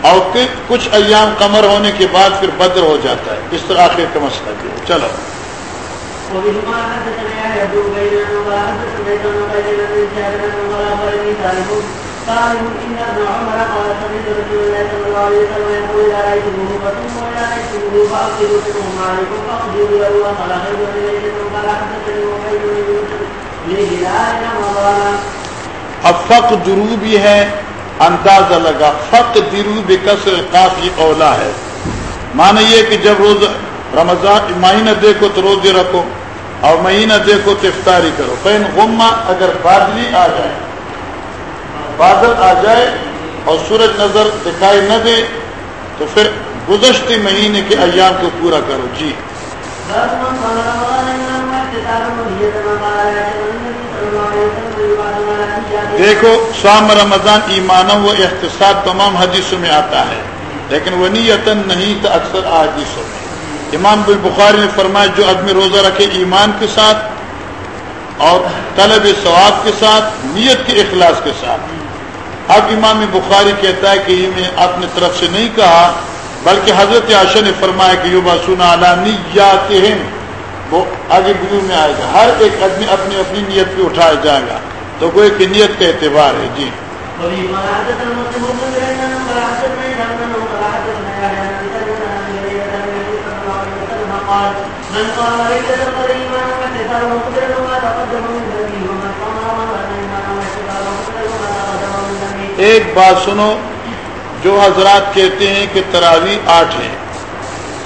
اور پھر کچھ ایام کمر ہونے کے بعد پھر بدر ہو جاتا ہے۔ اس طرح آخر کا مسئلہ جو چلو۔ قال إن ابن عمر قال سمعت رسول الله صلى الله عليه وسلم يقول إذا رأيتموه فصوموا وإذا رأيتموه فأفطروا منهم عليكم فأقدروا له وقال خير إليكم قال حدثني وخير من لهلال رمضان اب فق درو بھی ہے، اندازہ لگا فق درو بے کسر کافی اولا ہے۔ مانا یہ کہ جب روز رمضان، مہینہ دیکھو تو روزے رکھو، اور مہینہ دیکھو تو افطاری کرو۔ فین غمہ اگر بادلی آ جائے بادل آ جائے اور سورج نظر دکھائی نہ دے، تو پھر گزشتے مہینے کے ایام کو پورا کرو۔ جی۔ دیکھو سام رمضان ایمان و احتساب تمام حدیثوں میں آتا ہے، لیکن وہ نیتن نہیں تو اکثر حدیثوں میں۔ امام البخاری نے فرمایا، جو آدمی روزہ رکھے ایمان کے ساتھ اور طلب ثواب کے ساتھ، نیت کے اخلاص کے ساتھ۔ اب امام بخاری کہتا ہے کہ یہ میں اپنے طرف سے نہیں کہا بلکہ حضرت عاشر نے فرمایا کہ یوبا سنا نیات وہ آگے گرو میں آئے گا ہر ایک آدمی اپنی اپنی نیت پہ اٹھایا جائے گا تو کوئی کہ نیت کا اعتبار ہے جی ایک بات سنو، جو حضرات کہتے ہیں کہ تراوی آٹھ ہیں۔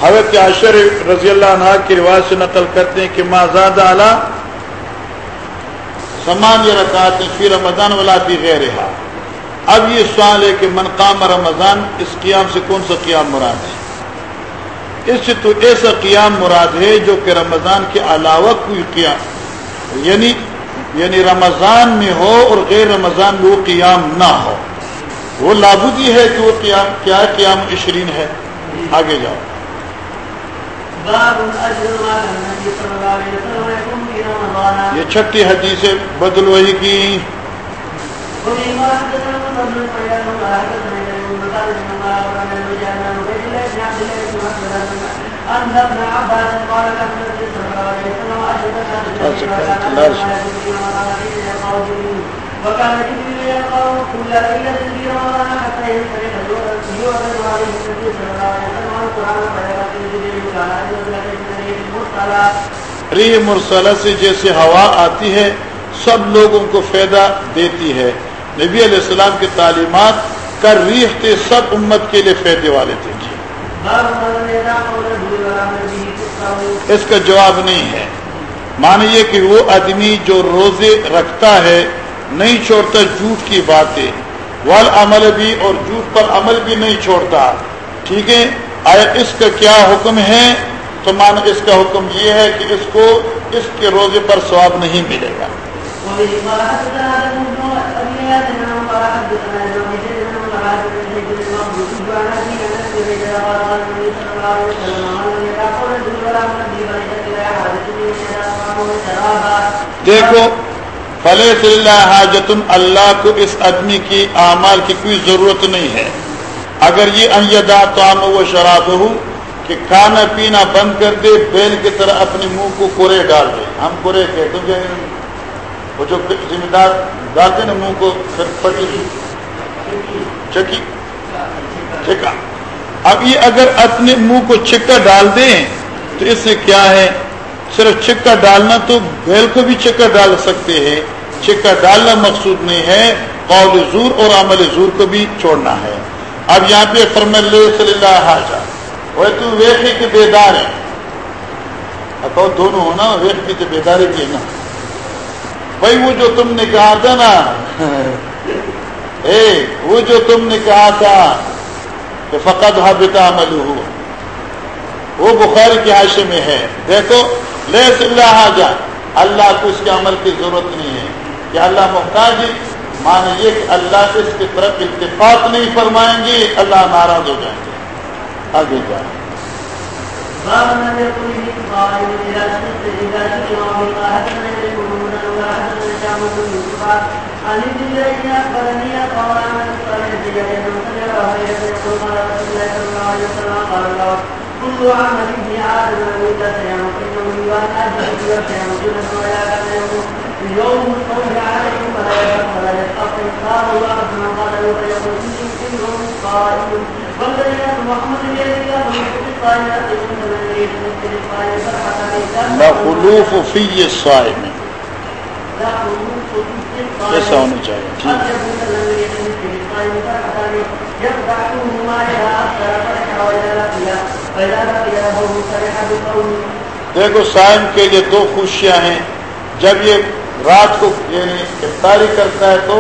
حضرت عاشر رضی اللہ عنہ کی رواج سے نقل کرتے ہیں کہ ماں اعلیٰ سمان یہ رکعت فی رمضان والا بھی غیر اب یہ سوال ہے کہ منقام رمضان، اس قیام سے کون سا قیام مراد ہے؟ اس سے تو ایسا قیام مراد ہے جو کہ رمضان کے علاوہ کوئی قیام یعنی یعنی رمضان میں ہو اور غیر رمضان میں وہ قیام نہ ہو۔ وہ لابودی ہے کہ وہ قیام کیا قیام عشرین ہے؟ آگے جاؤ۔ یہ چھٹی حدیث بدل وہی کی وكان جبريل كل ليلة في رمضان حتى ينفرد عليه النبي صلى الله عليه وسلم القرآن فيقول جبريل كان ری مرسلہ سے جیسے ہوا آتی ہے، سب لوگوں کو فائدہ دیتی ہے۔ نبی علیہ السلام کی تعلیمات کر ریح تھے سب امت کے لیے فائدے والے تھے۔ جی اس کا جواب نہیں ہے۔ مانیے کہ وہ آدمی جو روزے رکھتا ہے، نہیں چھوڑتا جھوٹ کی باتیں۔ وال عمل بھی اور جھوٹ پر عمل بھی نہیں چھوڑتا۔ ٹھیک ہے؟ آیا اس کا کیا حکم ہے؟ تو مان اس کا حکم یہ ہے کہ اس کو اس کے روزے پر ثواب نہیں ملے گا۔ دیکھو فلح اللہ حاجت اللہ کو اس آدمی کی اعمال کی کوئی ضرورت نہیں ہے۔ اگر یہ اندا تو و شراب ہو کہ کھانا پینا بند کر دے، بیل کی طرح اپنے منہ کو کورے ڈال دے۔ ہم کورے کہتے ہیں وہ جو ذمہ دار ڈالتے نا، منہ کو پٹی چکی۔ چکا۔ اب یہ اگر اپنے منہ کو چکا ڈال دیں تو اس سے کیا ہے؟ صرف چکا ڈالنا تو بیل کو بھی چکا ڈال سکتے ہیں۔ چکا ڈالنا مقصود نہیں ہے، قول زور اور عمل زور کو بھی چھوڑنا ہے۔ اب یہاں پہ فرم اللہ وہ تو ویخی کے بیدار ہے تو دونوں ہونا ویخ کی تو بیداری کی نا۔ بھائی وہ جو تم نے کہا تھا نا۔ اے، وہ جو تم نے کہا تھا۔ کہ فقط حابطہ عمل ہو وہ بخاری کے حاشے میں ہے۔ دیکھو لے اللہ حاجہ، اللہ کو اس کے عمل کی ضرورت نہیں ہے۔ کہ اللہ محتاج مان یہ کہ اللہ اس کی طرف اتفاق نہیں فرمائیں گے، اللہ ناراض ہو جائیں گے۔ آگے جائیں۔ كل عمل ابن آدم لابد سيمكنه وأن أجل سيمكن ولا اليوم الصوم عليكم فلا فلا يستقم قال الله من قال فيقول إني كلهم قائم والذين محمد بيده الصائمات لا خلوف في الصائم ایسا ہونا چاہیے دیکھو سائم کے لیے دو خوشیاں ہیں۔ جب یہ رات کو یعنی افطاری کرتا ہے تو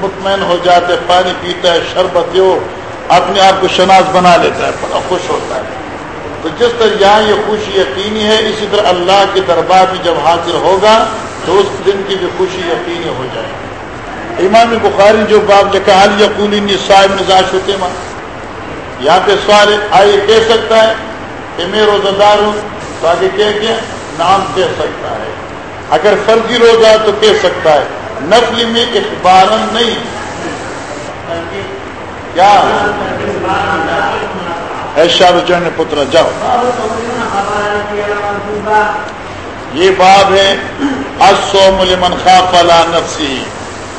مطمئن ہو جاتے پانی پیتا ہے، شربت جو اپنے آپ کو شناز بنا لیتا ہے، بڑا خوش ہوتا ہے۔ تو جس طرح یہاں یہ خوشی یقینی ہے، اسی طرح اللہ کے دربار میں جب حاضر ہوگا تو اس دن کی بھی خوشی یقینی ہو جائے امام بخاری جو باب لکھا حال یقولی صاحب نظاش ہوتے ماں یہاں پہ سوال آئیے کہہ سکتا ہے کہ میں روزہ دار ہوں؟ تو آگے کہہ کے نام کہہ سکتا ہے۔ اگر فرضی روزہ تو کہہ سکتا ہے نفل میں اخبار نہیں۔ کیا؟ اے شاہ رجوع نے پترا، جاؤ۔ یہ باب ہے، الصوم لمن خاف على نفسه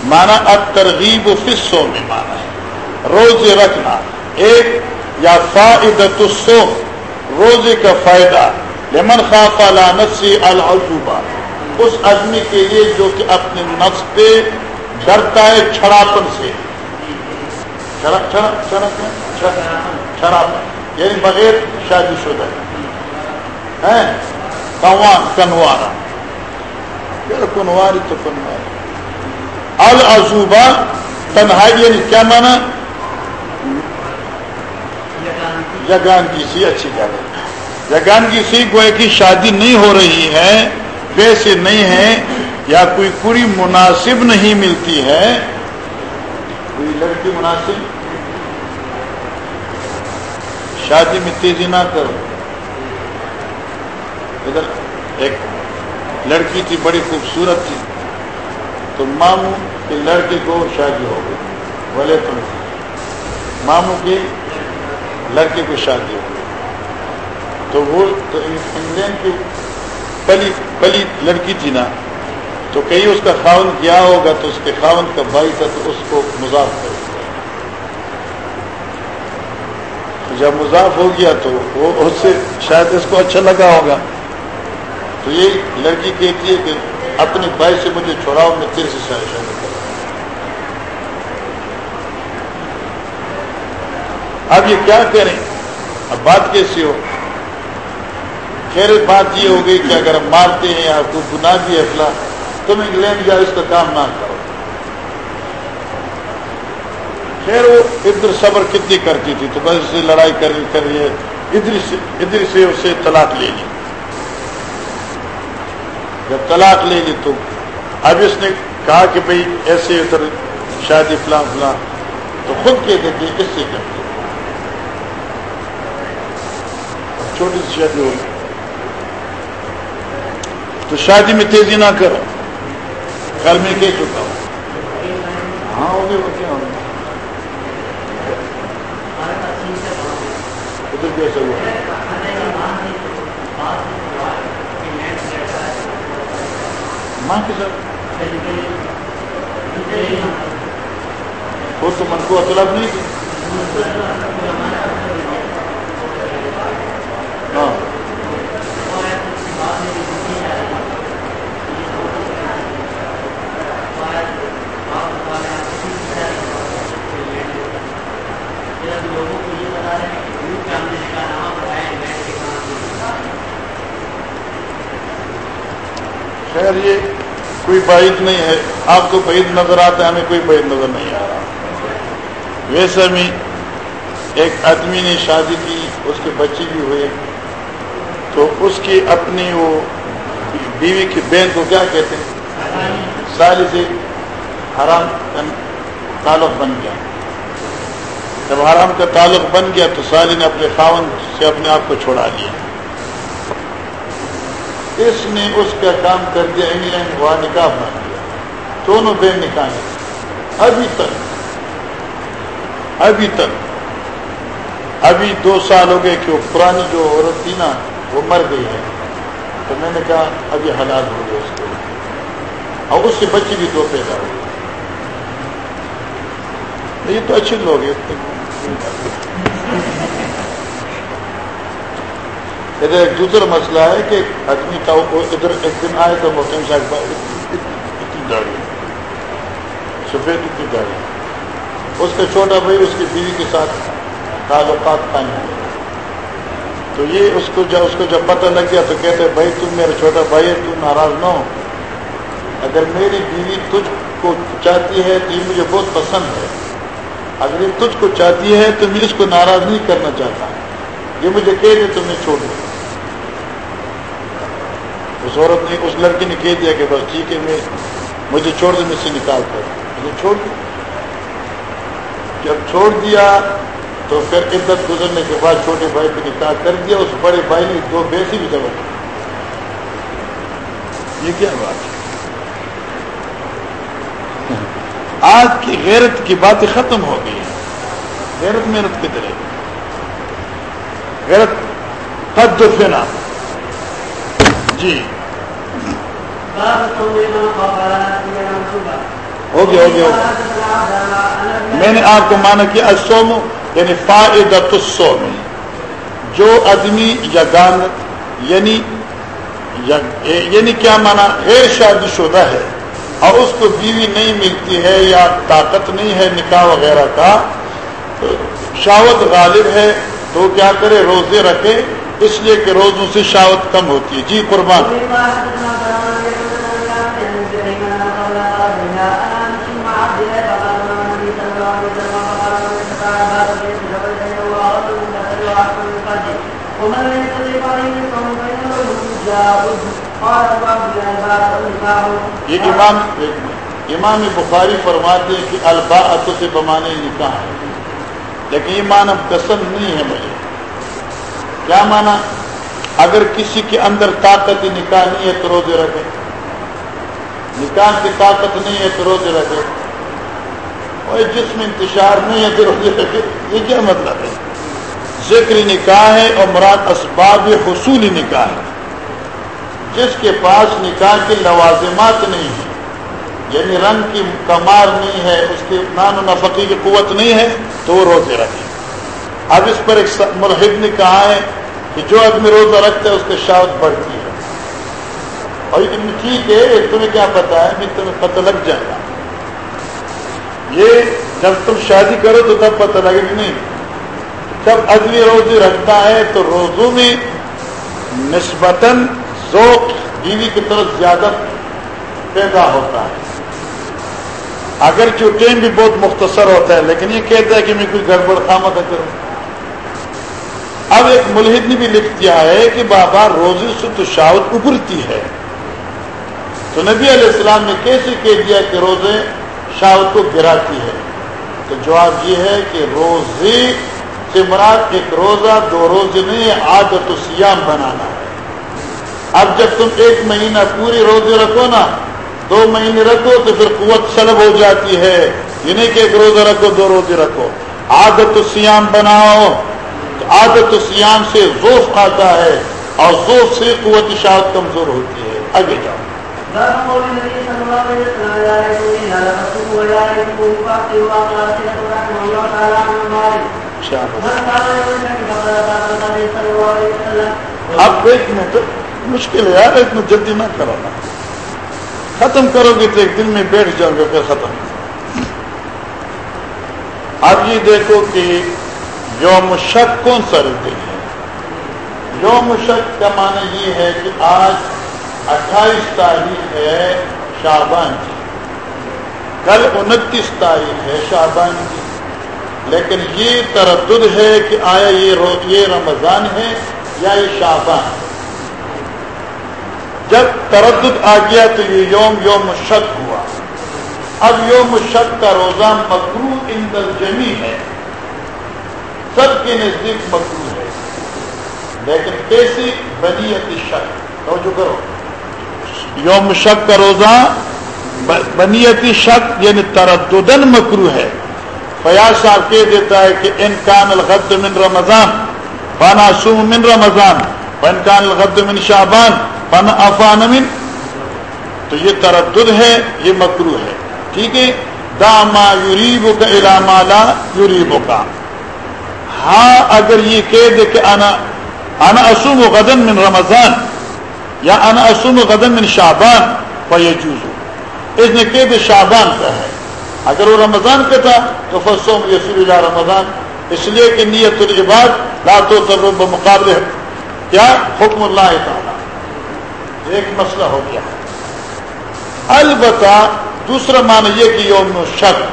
مانا الترغیب فی الصوم مانا ہے۔ روزے رکھنا، ایک یا فائدۃ الصوم، روزے کا فائدہ، لمن خاف على نفسه العجوبہ اس آدمی کے لیے جو کہ اپنے نفس پہ ڈرتا ہے چھڑاپن سے۔ چھڑاپن یعنی بغیر شادی شدہ۔ ہے کنوان کنوارا کنواری تو کنواری تنہائی یعنی کیا مانا جگان کی سی اچھی جگہ جگان کی سی گوئے کی شادی نہیں ہو رہی ہے پیسے نہیں ہے یا کوئی پوری مناسب نہیں ملتی ہے۔ کوئی لڑکی مناسب؟ شادی میں تیزی نہ کرو۔ ادھر ایک لڑکی تھی، بڑی خوبصورت تھی۔ تو ماموں کے لڑکے کو شادی ہو گئی۔ بولے تم ماموں کے لڑکے کو شادی ہو گئی۔ تو وہ تو انگلینڈ کی پلی پلی لڑکی تھی نا، تو کہیں اس کا خاون کیا ہوگا تو اس کے خاون کا بھائی تھا تو اس کو مذاف کر جب مذاف ہو گیا تو وہ اس سے شاید اس کو اچھا لگا ہوگا۔ تو یہ لڑکی کہتی ہے کہ اپنے بھائی سے مجھے چھوڑاؤ، میں تیرے سے شاید شادی کروں۔ اب یہ کیا کریں اب بات کیسی ہو؟ خیر، بات یہ ہو گئی کہ اگر ہم مارتے ہیں یا کوئی گناہ بھی ہے فلاں، تم انگلینڈ جاؤ، اس کا کام نہ کرو۔ خیر، وہ ادھر صبر کتنی کرتی تھی، تو بس سے لڑائی کر رہی ہے۔ ادھر سے ادھر سے اسے طلاق لے لی۔ جب طلاق لے لی تو اب اس نے کہا کہ بھئی ایسے ادھر شادی فلاں فلاں، تو خود کہتے کہ اس سے کرتے چھوٹی سی شادی ہوگی تو شادی میں تیزی نہ کرو کل میں کہہ چکا ہوں۔ ہاں ہوگی وہ کیا ہوگی ادھر کیسے ہوا ماں وہ تو من کو اطلاع نہیں ہاں خیر یہ کوئی بعید نہیں ہے۔ آپ کو بعید نظر آتا ہے، ہمیں کوئی بعید نظر نہیں آ رہا ویسے میں ایک آدمی نے شادی کی، اس کے بچے بھی ہوئے تو اس کی اپنی وہ بیوی کی بہن کو کیا کہتے ہیں؟ سال سے حرام کا تعلق بن گیا۔ جب حرام کا تعلق بن گیا تو سالی نے اپنے خاون سے اپنے آپ کو چھوڑا لیا اس نے اس کا کام کر دیا یعنی انگلینڈ وہاں نکاح بنا دیا۔ دونوں بے نکاح ابھی تک ابھی تک، ابھی دو سال ہو گئے کہ وہ پرانی جو عورت تھی نا، وہ مر گئی ہے۔ تو میں نے کہا، ابھی حالات ہو گئے اس کو اور اس سے بچی بھی دو پیدا ہو گئی۔ یہ تو اچھے لوگ ہیں۔ ادھر ایک دوسرا مسئلہ ہے کہ آدمی کا ادھر ایک دن آئے تو محتم صاحب اتنی داڑھی سفید اتنی داڑھی اس کا چھوٹا بھائی اس کی بیوی کے ساتھ تعلقات قائم ہوئے تو یہ اس کو جب اس کو جب پتہ لگ گیا تو کہتے بھائی تم میرا چھوٹا بھائی ہے، تم ناراض نہ ہو۔ اگر میری بیوی تجھ کو چاہتی ہے تو یہ مجھے بہت پسند ہے۔ اگر یہ تجھ کو چاہتی ہے تو میں اس کو ناراض نہیں کرنا چاہتا۔ یہ مجھے کہہ دے تو میں چھوڑ دوں اس عورت نے اس لڑکی نے کہہ دیا کہ بس ٹھیک ہے، میں مجھے چھوڑ دے مجھ سے نکال کر۔ مجھے چھوڑ دوں جب چھوڑ دیا تو پھر عدت گزرنے کے بعد چھوٹے بھائی پہ نکاح کر دیا۔ اس بڑے بھائی نے دو بیسی بھی جمع یہ کیا بات ہے؟ آج کی غیرت کی باتیں ختم ہو گئی ہیں۔ غیرت محنت کی طرح۔ غلط قد دفنا جی۔ ہو گیا ہو گیا میں نے آپ کو مانا کہ اسوم یعنی فائدت السوم جو آدمی یا گان یعنی یعنی کیا مانا، غیر شادی شدہ ہے، اور اس کو بیوی نہیں ملتی ہے یا طاقت نہیں ہے، نکاح وغیرہ کا شاوت غالب ہے، تو کیا کرے، روزے رکھے، اس لیے کہ روزوں سے شاوت کم ہوتی ہے۔ جی قربان۔ یہ امام امام بخاری فرماتے ہیں کہ البا سے بمانے نکاح ہے۔ لیکن یہ معنی پسند نہیں ہے مجھے کیا مانا اگر کسی کے اندر طاقت نکاح نہیں ہے تو روزے رکھے۔ نکاح کی طاقت نہیں ہے تو روزے رکھے۔ اور جس میں انتشار نہیں ہے تو روزے رکھے۔ یہ کیا مطلب ہے؟ ذکر نکاح ہے اور مراد اسباب حصول نکاح ہے۔ جس کے پاس نکاح کے لوازمات نہیں ہیں یعنی رنگ کی کمار نہیں ہے، اس کی نان و نفقی کی قوت نہیں ہے، تو وہ روزے رکھے اب اس پر ایک ملحد نے کہا ہے کہ جو آدمی روزہ رکھتا ہے، اس کی شاوت بڑھتی ہے۔ اور ٹھیک ہے تمہیں کیا پتا ہے تمہیں پتہ لگ جائے گا۔ یہ جب تم شادی کرو تو تب پتہ لگے گی، نہیں۔ جب آدمی روزے رکھتا ہے تو روزوں میں نسبتاً ذوق بیوی کی طرف زیادہ پیدا ہوتا ہے۔ اگر ٹائم بھی بہت مختصر ہوتا ہے، لیکن یہ کہتا ہے کہ میں کوئی گڑبڑ خامت کروں۔ اب ایک ملحد نے بھی لکھ دیا ہے کہ بابا روزی سے تو شاوت ابھرتی ہے۔ تو نبی علیہ السلام نے کیسے کہہ دیا کہ روزے شاوت کو گراتی ہے؟ تو جواب یہ ہے کہ روزے سے مراد ایک روزہ، دو روزے نہیں، عادت و سیام بنانا ہے۔ اب جب تم ایک مہینہ پوری روزے رکھو نا دو مہینے رکھو تو پھر قوت سلب ہو جاتی ہے یہ نہیں کہ ایک روزہ رکھو دو روزے رکھو عادت سیام بناؤ تو عادت سیام سے ذوف آتا ہے اور ذوف سے قوت شاعت کمزور ہوتی ہے آگے جاؤ اب ایک منٹ مشکل ہے یار اتنا جلدی نہ کرو نا۔ ختم کرو گے تو ایک دن میں بیٹھ جاؤ گے، پھر ختم۔ اب یہ دیکھو کہ یوم شک کون سا رہتے ہیں یوم شک کا معنی یہ ہے کہ آج اٹھائیس تاریخ ہے شابان کی۔ کل انتیس تاریخ ہے شابان کی۔ لیکن یہ تردد ہے کہ آیا یہ رمضان ہے یا یہ شابان ہے جب تردد آ گیا تو یہ یوم یوم شک ہوا۔ اب یوم شک کا روزہ مکرو اندر جمی ہے۔ سب کے نزدیک مکرو ہے۔ لیکن کیسی بنیت شک؟ توجہ کرو۔ یوم شک کا روزہ بنیتی شک یعنی ترددن مکرو ہے۔ فیاض صاحب کہہ دیتا ہے کہ ان کان الغد من رمضان، فانا سوم من رمضان ان کان الغد من شعبان۔ فن افان تو یہ تردد ہے، یہ مکرو ہے۔ ٹھیک ہے؟ داما یوریب کا علامہ لا یوریب کا ہاں اگر یہ کہہ دے کہ انا انا اسوم غدن من رمضان، یا انا اسوم غدن من شعبان فی جوزو اس نے کہہ دے شعبان کا ہے۔ اگر وہ رمضان کا تھا، تو فسوم یسور اللہ رمضان۔ اس لیے کہ نیت العباد لا تو ترب مقابلے کیا؟ حکم اللہ تعالی۔ ایک مسئلہ ہو گیا۔ البتہ دوسرا معنی یہ کہ یوم شک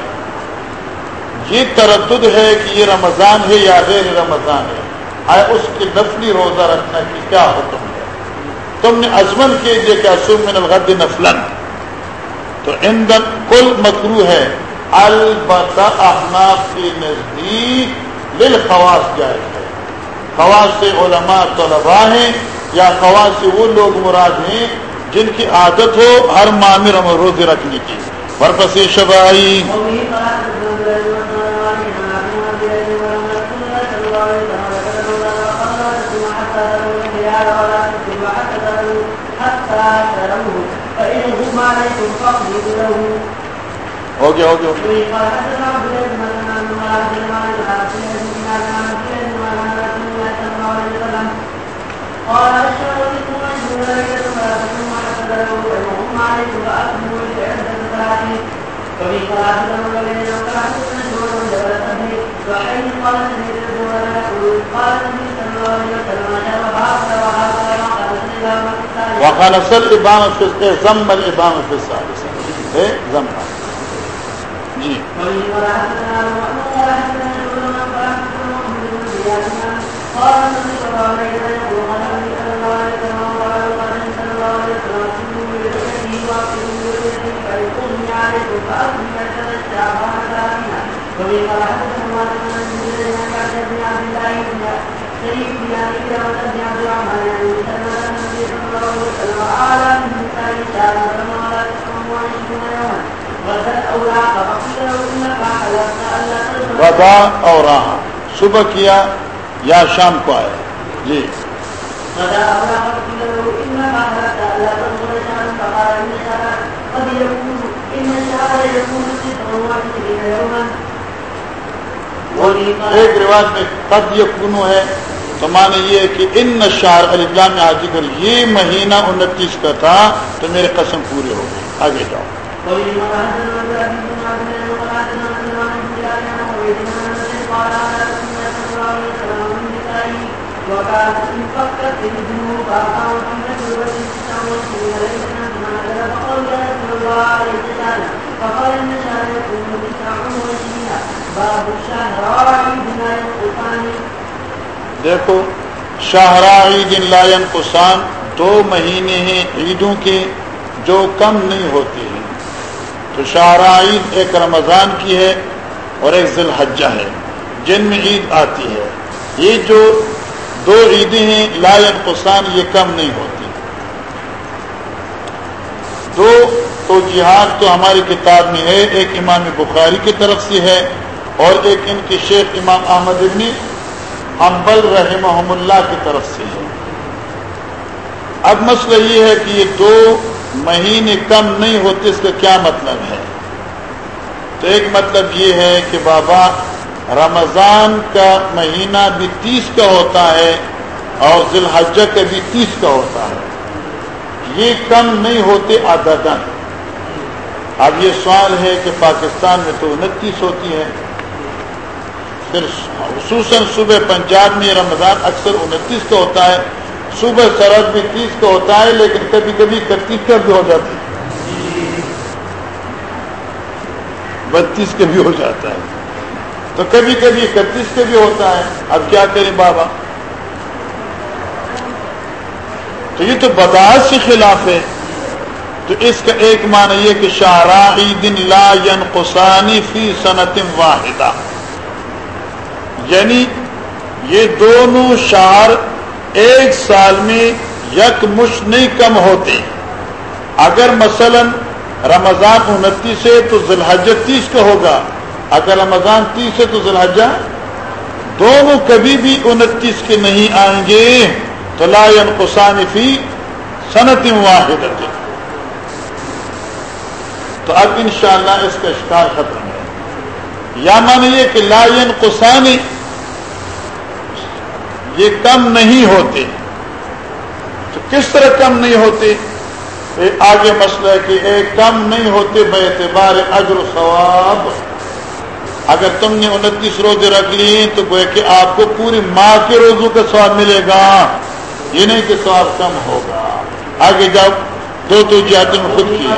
یہ تردد ہے کہ یہ رمضان ہے یا غیر رمضان ہے۔ آئے اس کے نفلی روزہ رکھنے کی کیا حکم ہے۔ تم نے ازمن کیجیے کہ اسم من الغد نفلن۔ تو اندن کل مکرو ہے۔ البتہ احناف کے نزدیک للخواص جائز ہے۔ خواص علماء طلباء ہیں یا خواص وہ لوگ مراد ہیں جن کی عادت ہو ہر معامر میں روز رکھنے کی۔ برپس شبائی ہو گیا ہو گیا۔ الله وسلم قال أشهد بكم أن ذلك ثم أتكم حسد له وهم عليكم فأكملوا لعدة ثلاثين وفي قال حدثنا الذين قال حدثنا شعور جبل الأبي وحين قال سيد الجبل يقول قال النبي صلى الله عليه وسلم أشهد وهكذا وهكذا ما قال وقال سل ابام فی اے زم الابام فی الثالث جی قال اور صبح کیا یا شام کو آیا جی ایک رواج میں قد یکونو ہے تو معنی یہ ہے کہ ان شہر الاسلام میں حاجی کر یہ مہینہ انتیس کا تھا تو میرے قسم پورے ہو گئے آگے جاؤ قال وكانت فقال رسول الله عليه السلام فقال يكون تسعة وعشرين باب ينقصان دیکھو شاہراہ عید لائن قسان دو مہینے ہیں عیدوں کے جو کم نہیں ہوتے ہیں۔ تو شاہراہ عید ایک رمضان کی ہے اور ایک ذی الحجہ ہے، جن میں عید آتی ہے۔ یہ جو دو عیدیں ہیں لائن قسان یہ کم نہیں ہوتی۔ دو تو جہاد تو ہماری کتاب میں ہے، ایک امام بخاری کی طرف سے ہے اور ایک ان کے شیخ امام احمد ابن حنبل رحمہم اللہ کی طرف سے ہے۔ اب مسئلہ یہ ہے کہ یہ دو مہینے کم نہیں ہوتے، اس کا کیا مطلب ہے؟ تو ایک مطلب یہ ہے کہ بابا رمضان کا مہینہ بھی تیس کا ہوتا ہے اور ذی الحجہ کا بھی تیس کا ہوتا ہے۔ یہ کم نہیں ہوتے عددن اب یہ سوال ہے کہ پاکستان میں تو انتیس ہوتی ہے پھر خصوصاً صبح پنجاب میں رمضان اکثر انتیس کا ہوتا ہے۔ صبح سرحد بھی تیس کا ہوتا ہے، لیکن کبھی کبھی اکتیس کا بھی ہو جاتی ہے۔ بتیس کا بھی ہو جاتا ہے۔ تو کبھی کبھی اکتیس کا بھی ہوتا ہے۔ اب کیا کریں بابا؟ تو یہ تو بداعت سے خلاف ہے۔ تو اس کا ایک معنی یہ کہ شاہراہ دن لا ینقصانی فی صنعت واحدہ۔ یعنی یہ دونوں شہر ایک سال میں یک مش نہیں کم ہوتے۔ اگر مثلا رمضان انتیس ہے تو ذوالحجہ تیس کا ہوگا۔ اگر رمضان تیس ہے تو ذوالحجہ، دونوں کبھی بھی انتیس کے نہیں آئیں گے۔ تو لا ینقصان فی صنعت واحد تو اب انشاءاللہ اس کا اشکار ختم ہے۔ یا مانے یہ کہ لا ینقصانی یہ کم نہیں ہوتے۔ تو کس طرح کم نہیں ہوتے؟ آگے مسئلہ ہے کہ ایک کم نہیں ہوتے بے اعتبار اجر ثواب۔ اگر تم نے انتیس روزے رکھ لی تو گویا کہ آپ کو پوری ماہ کے روزوں کا سواب ملے گا، یہ نہیں کہ سواب کم ہوگا۔ آگے جب دو تو جاتے خود کی۔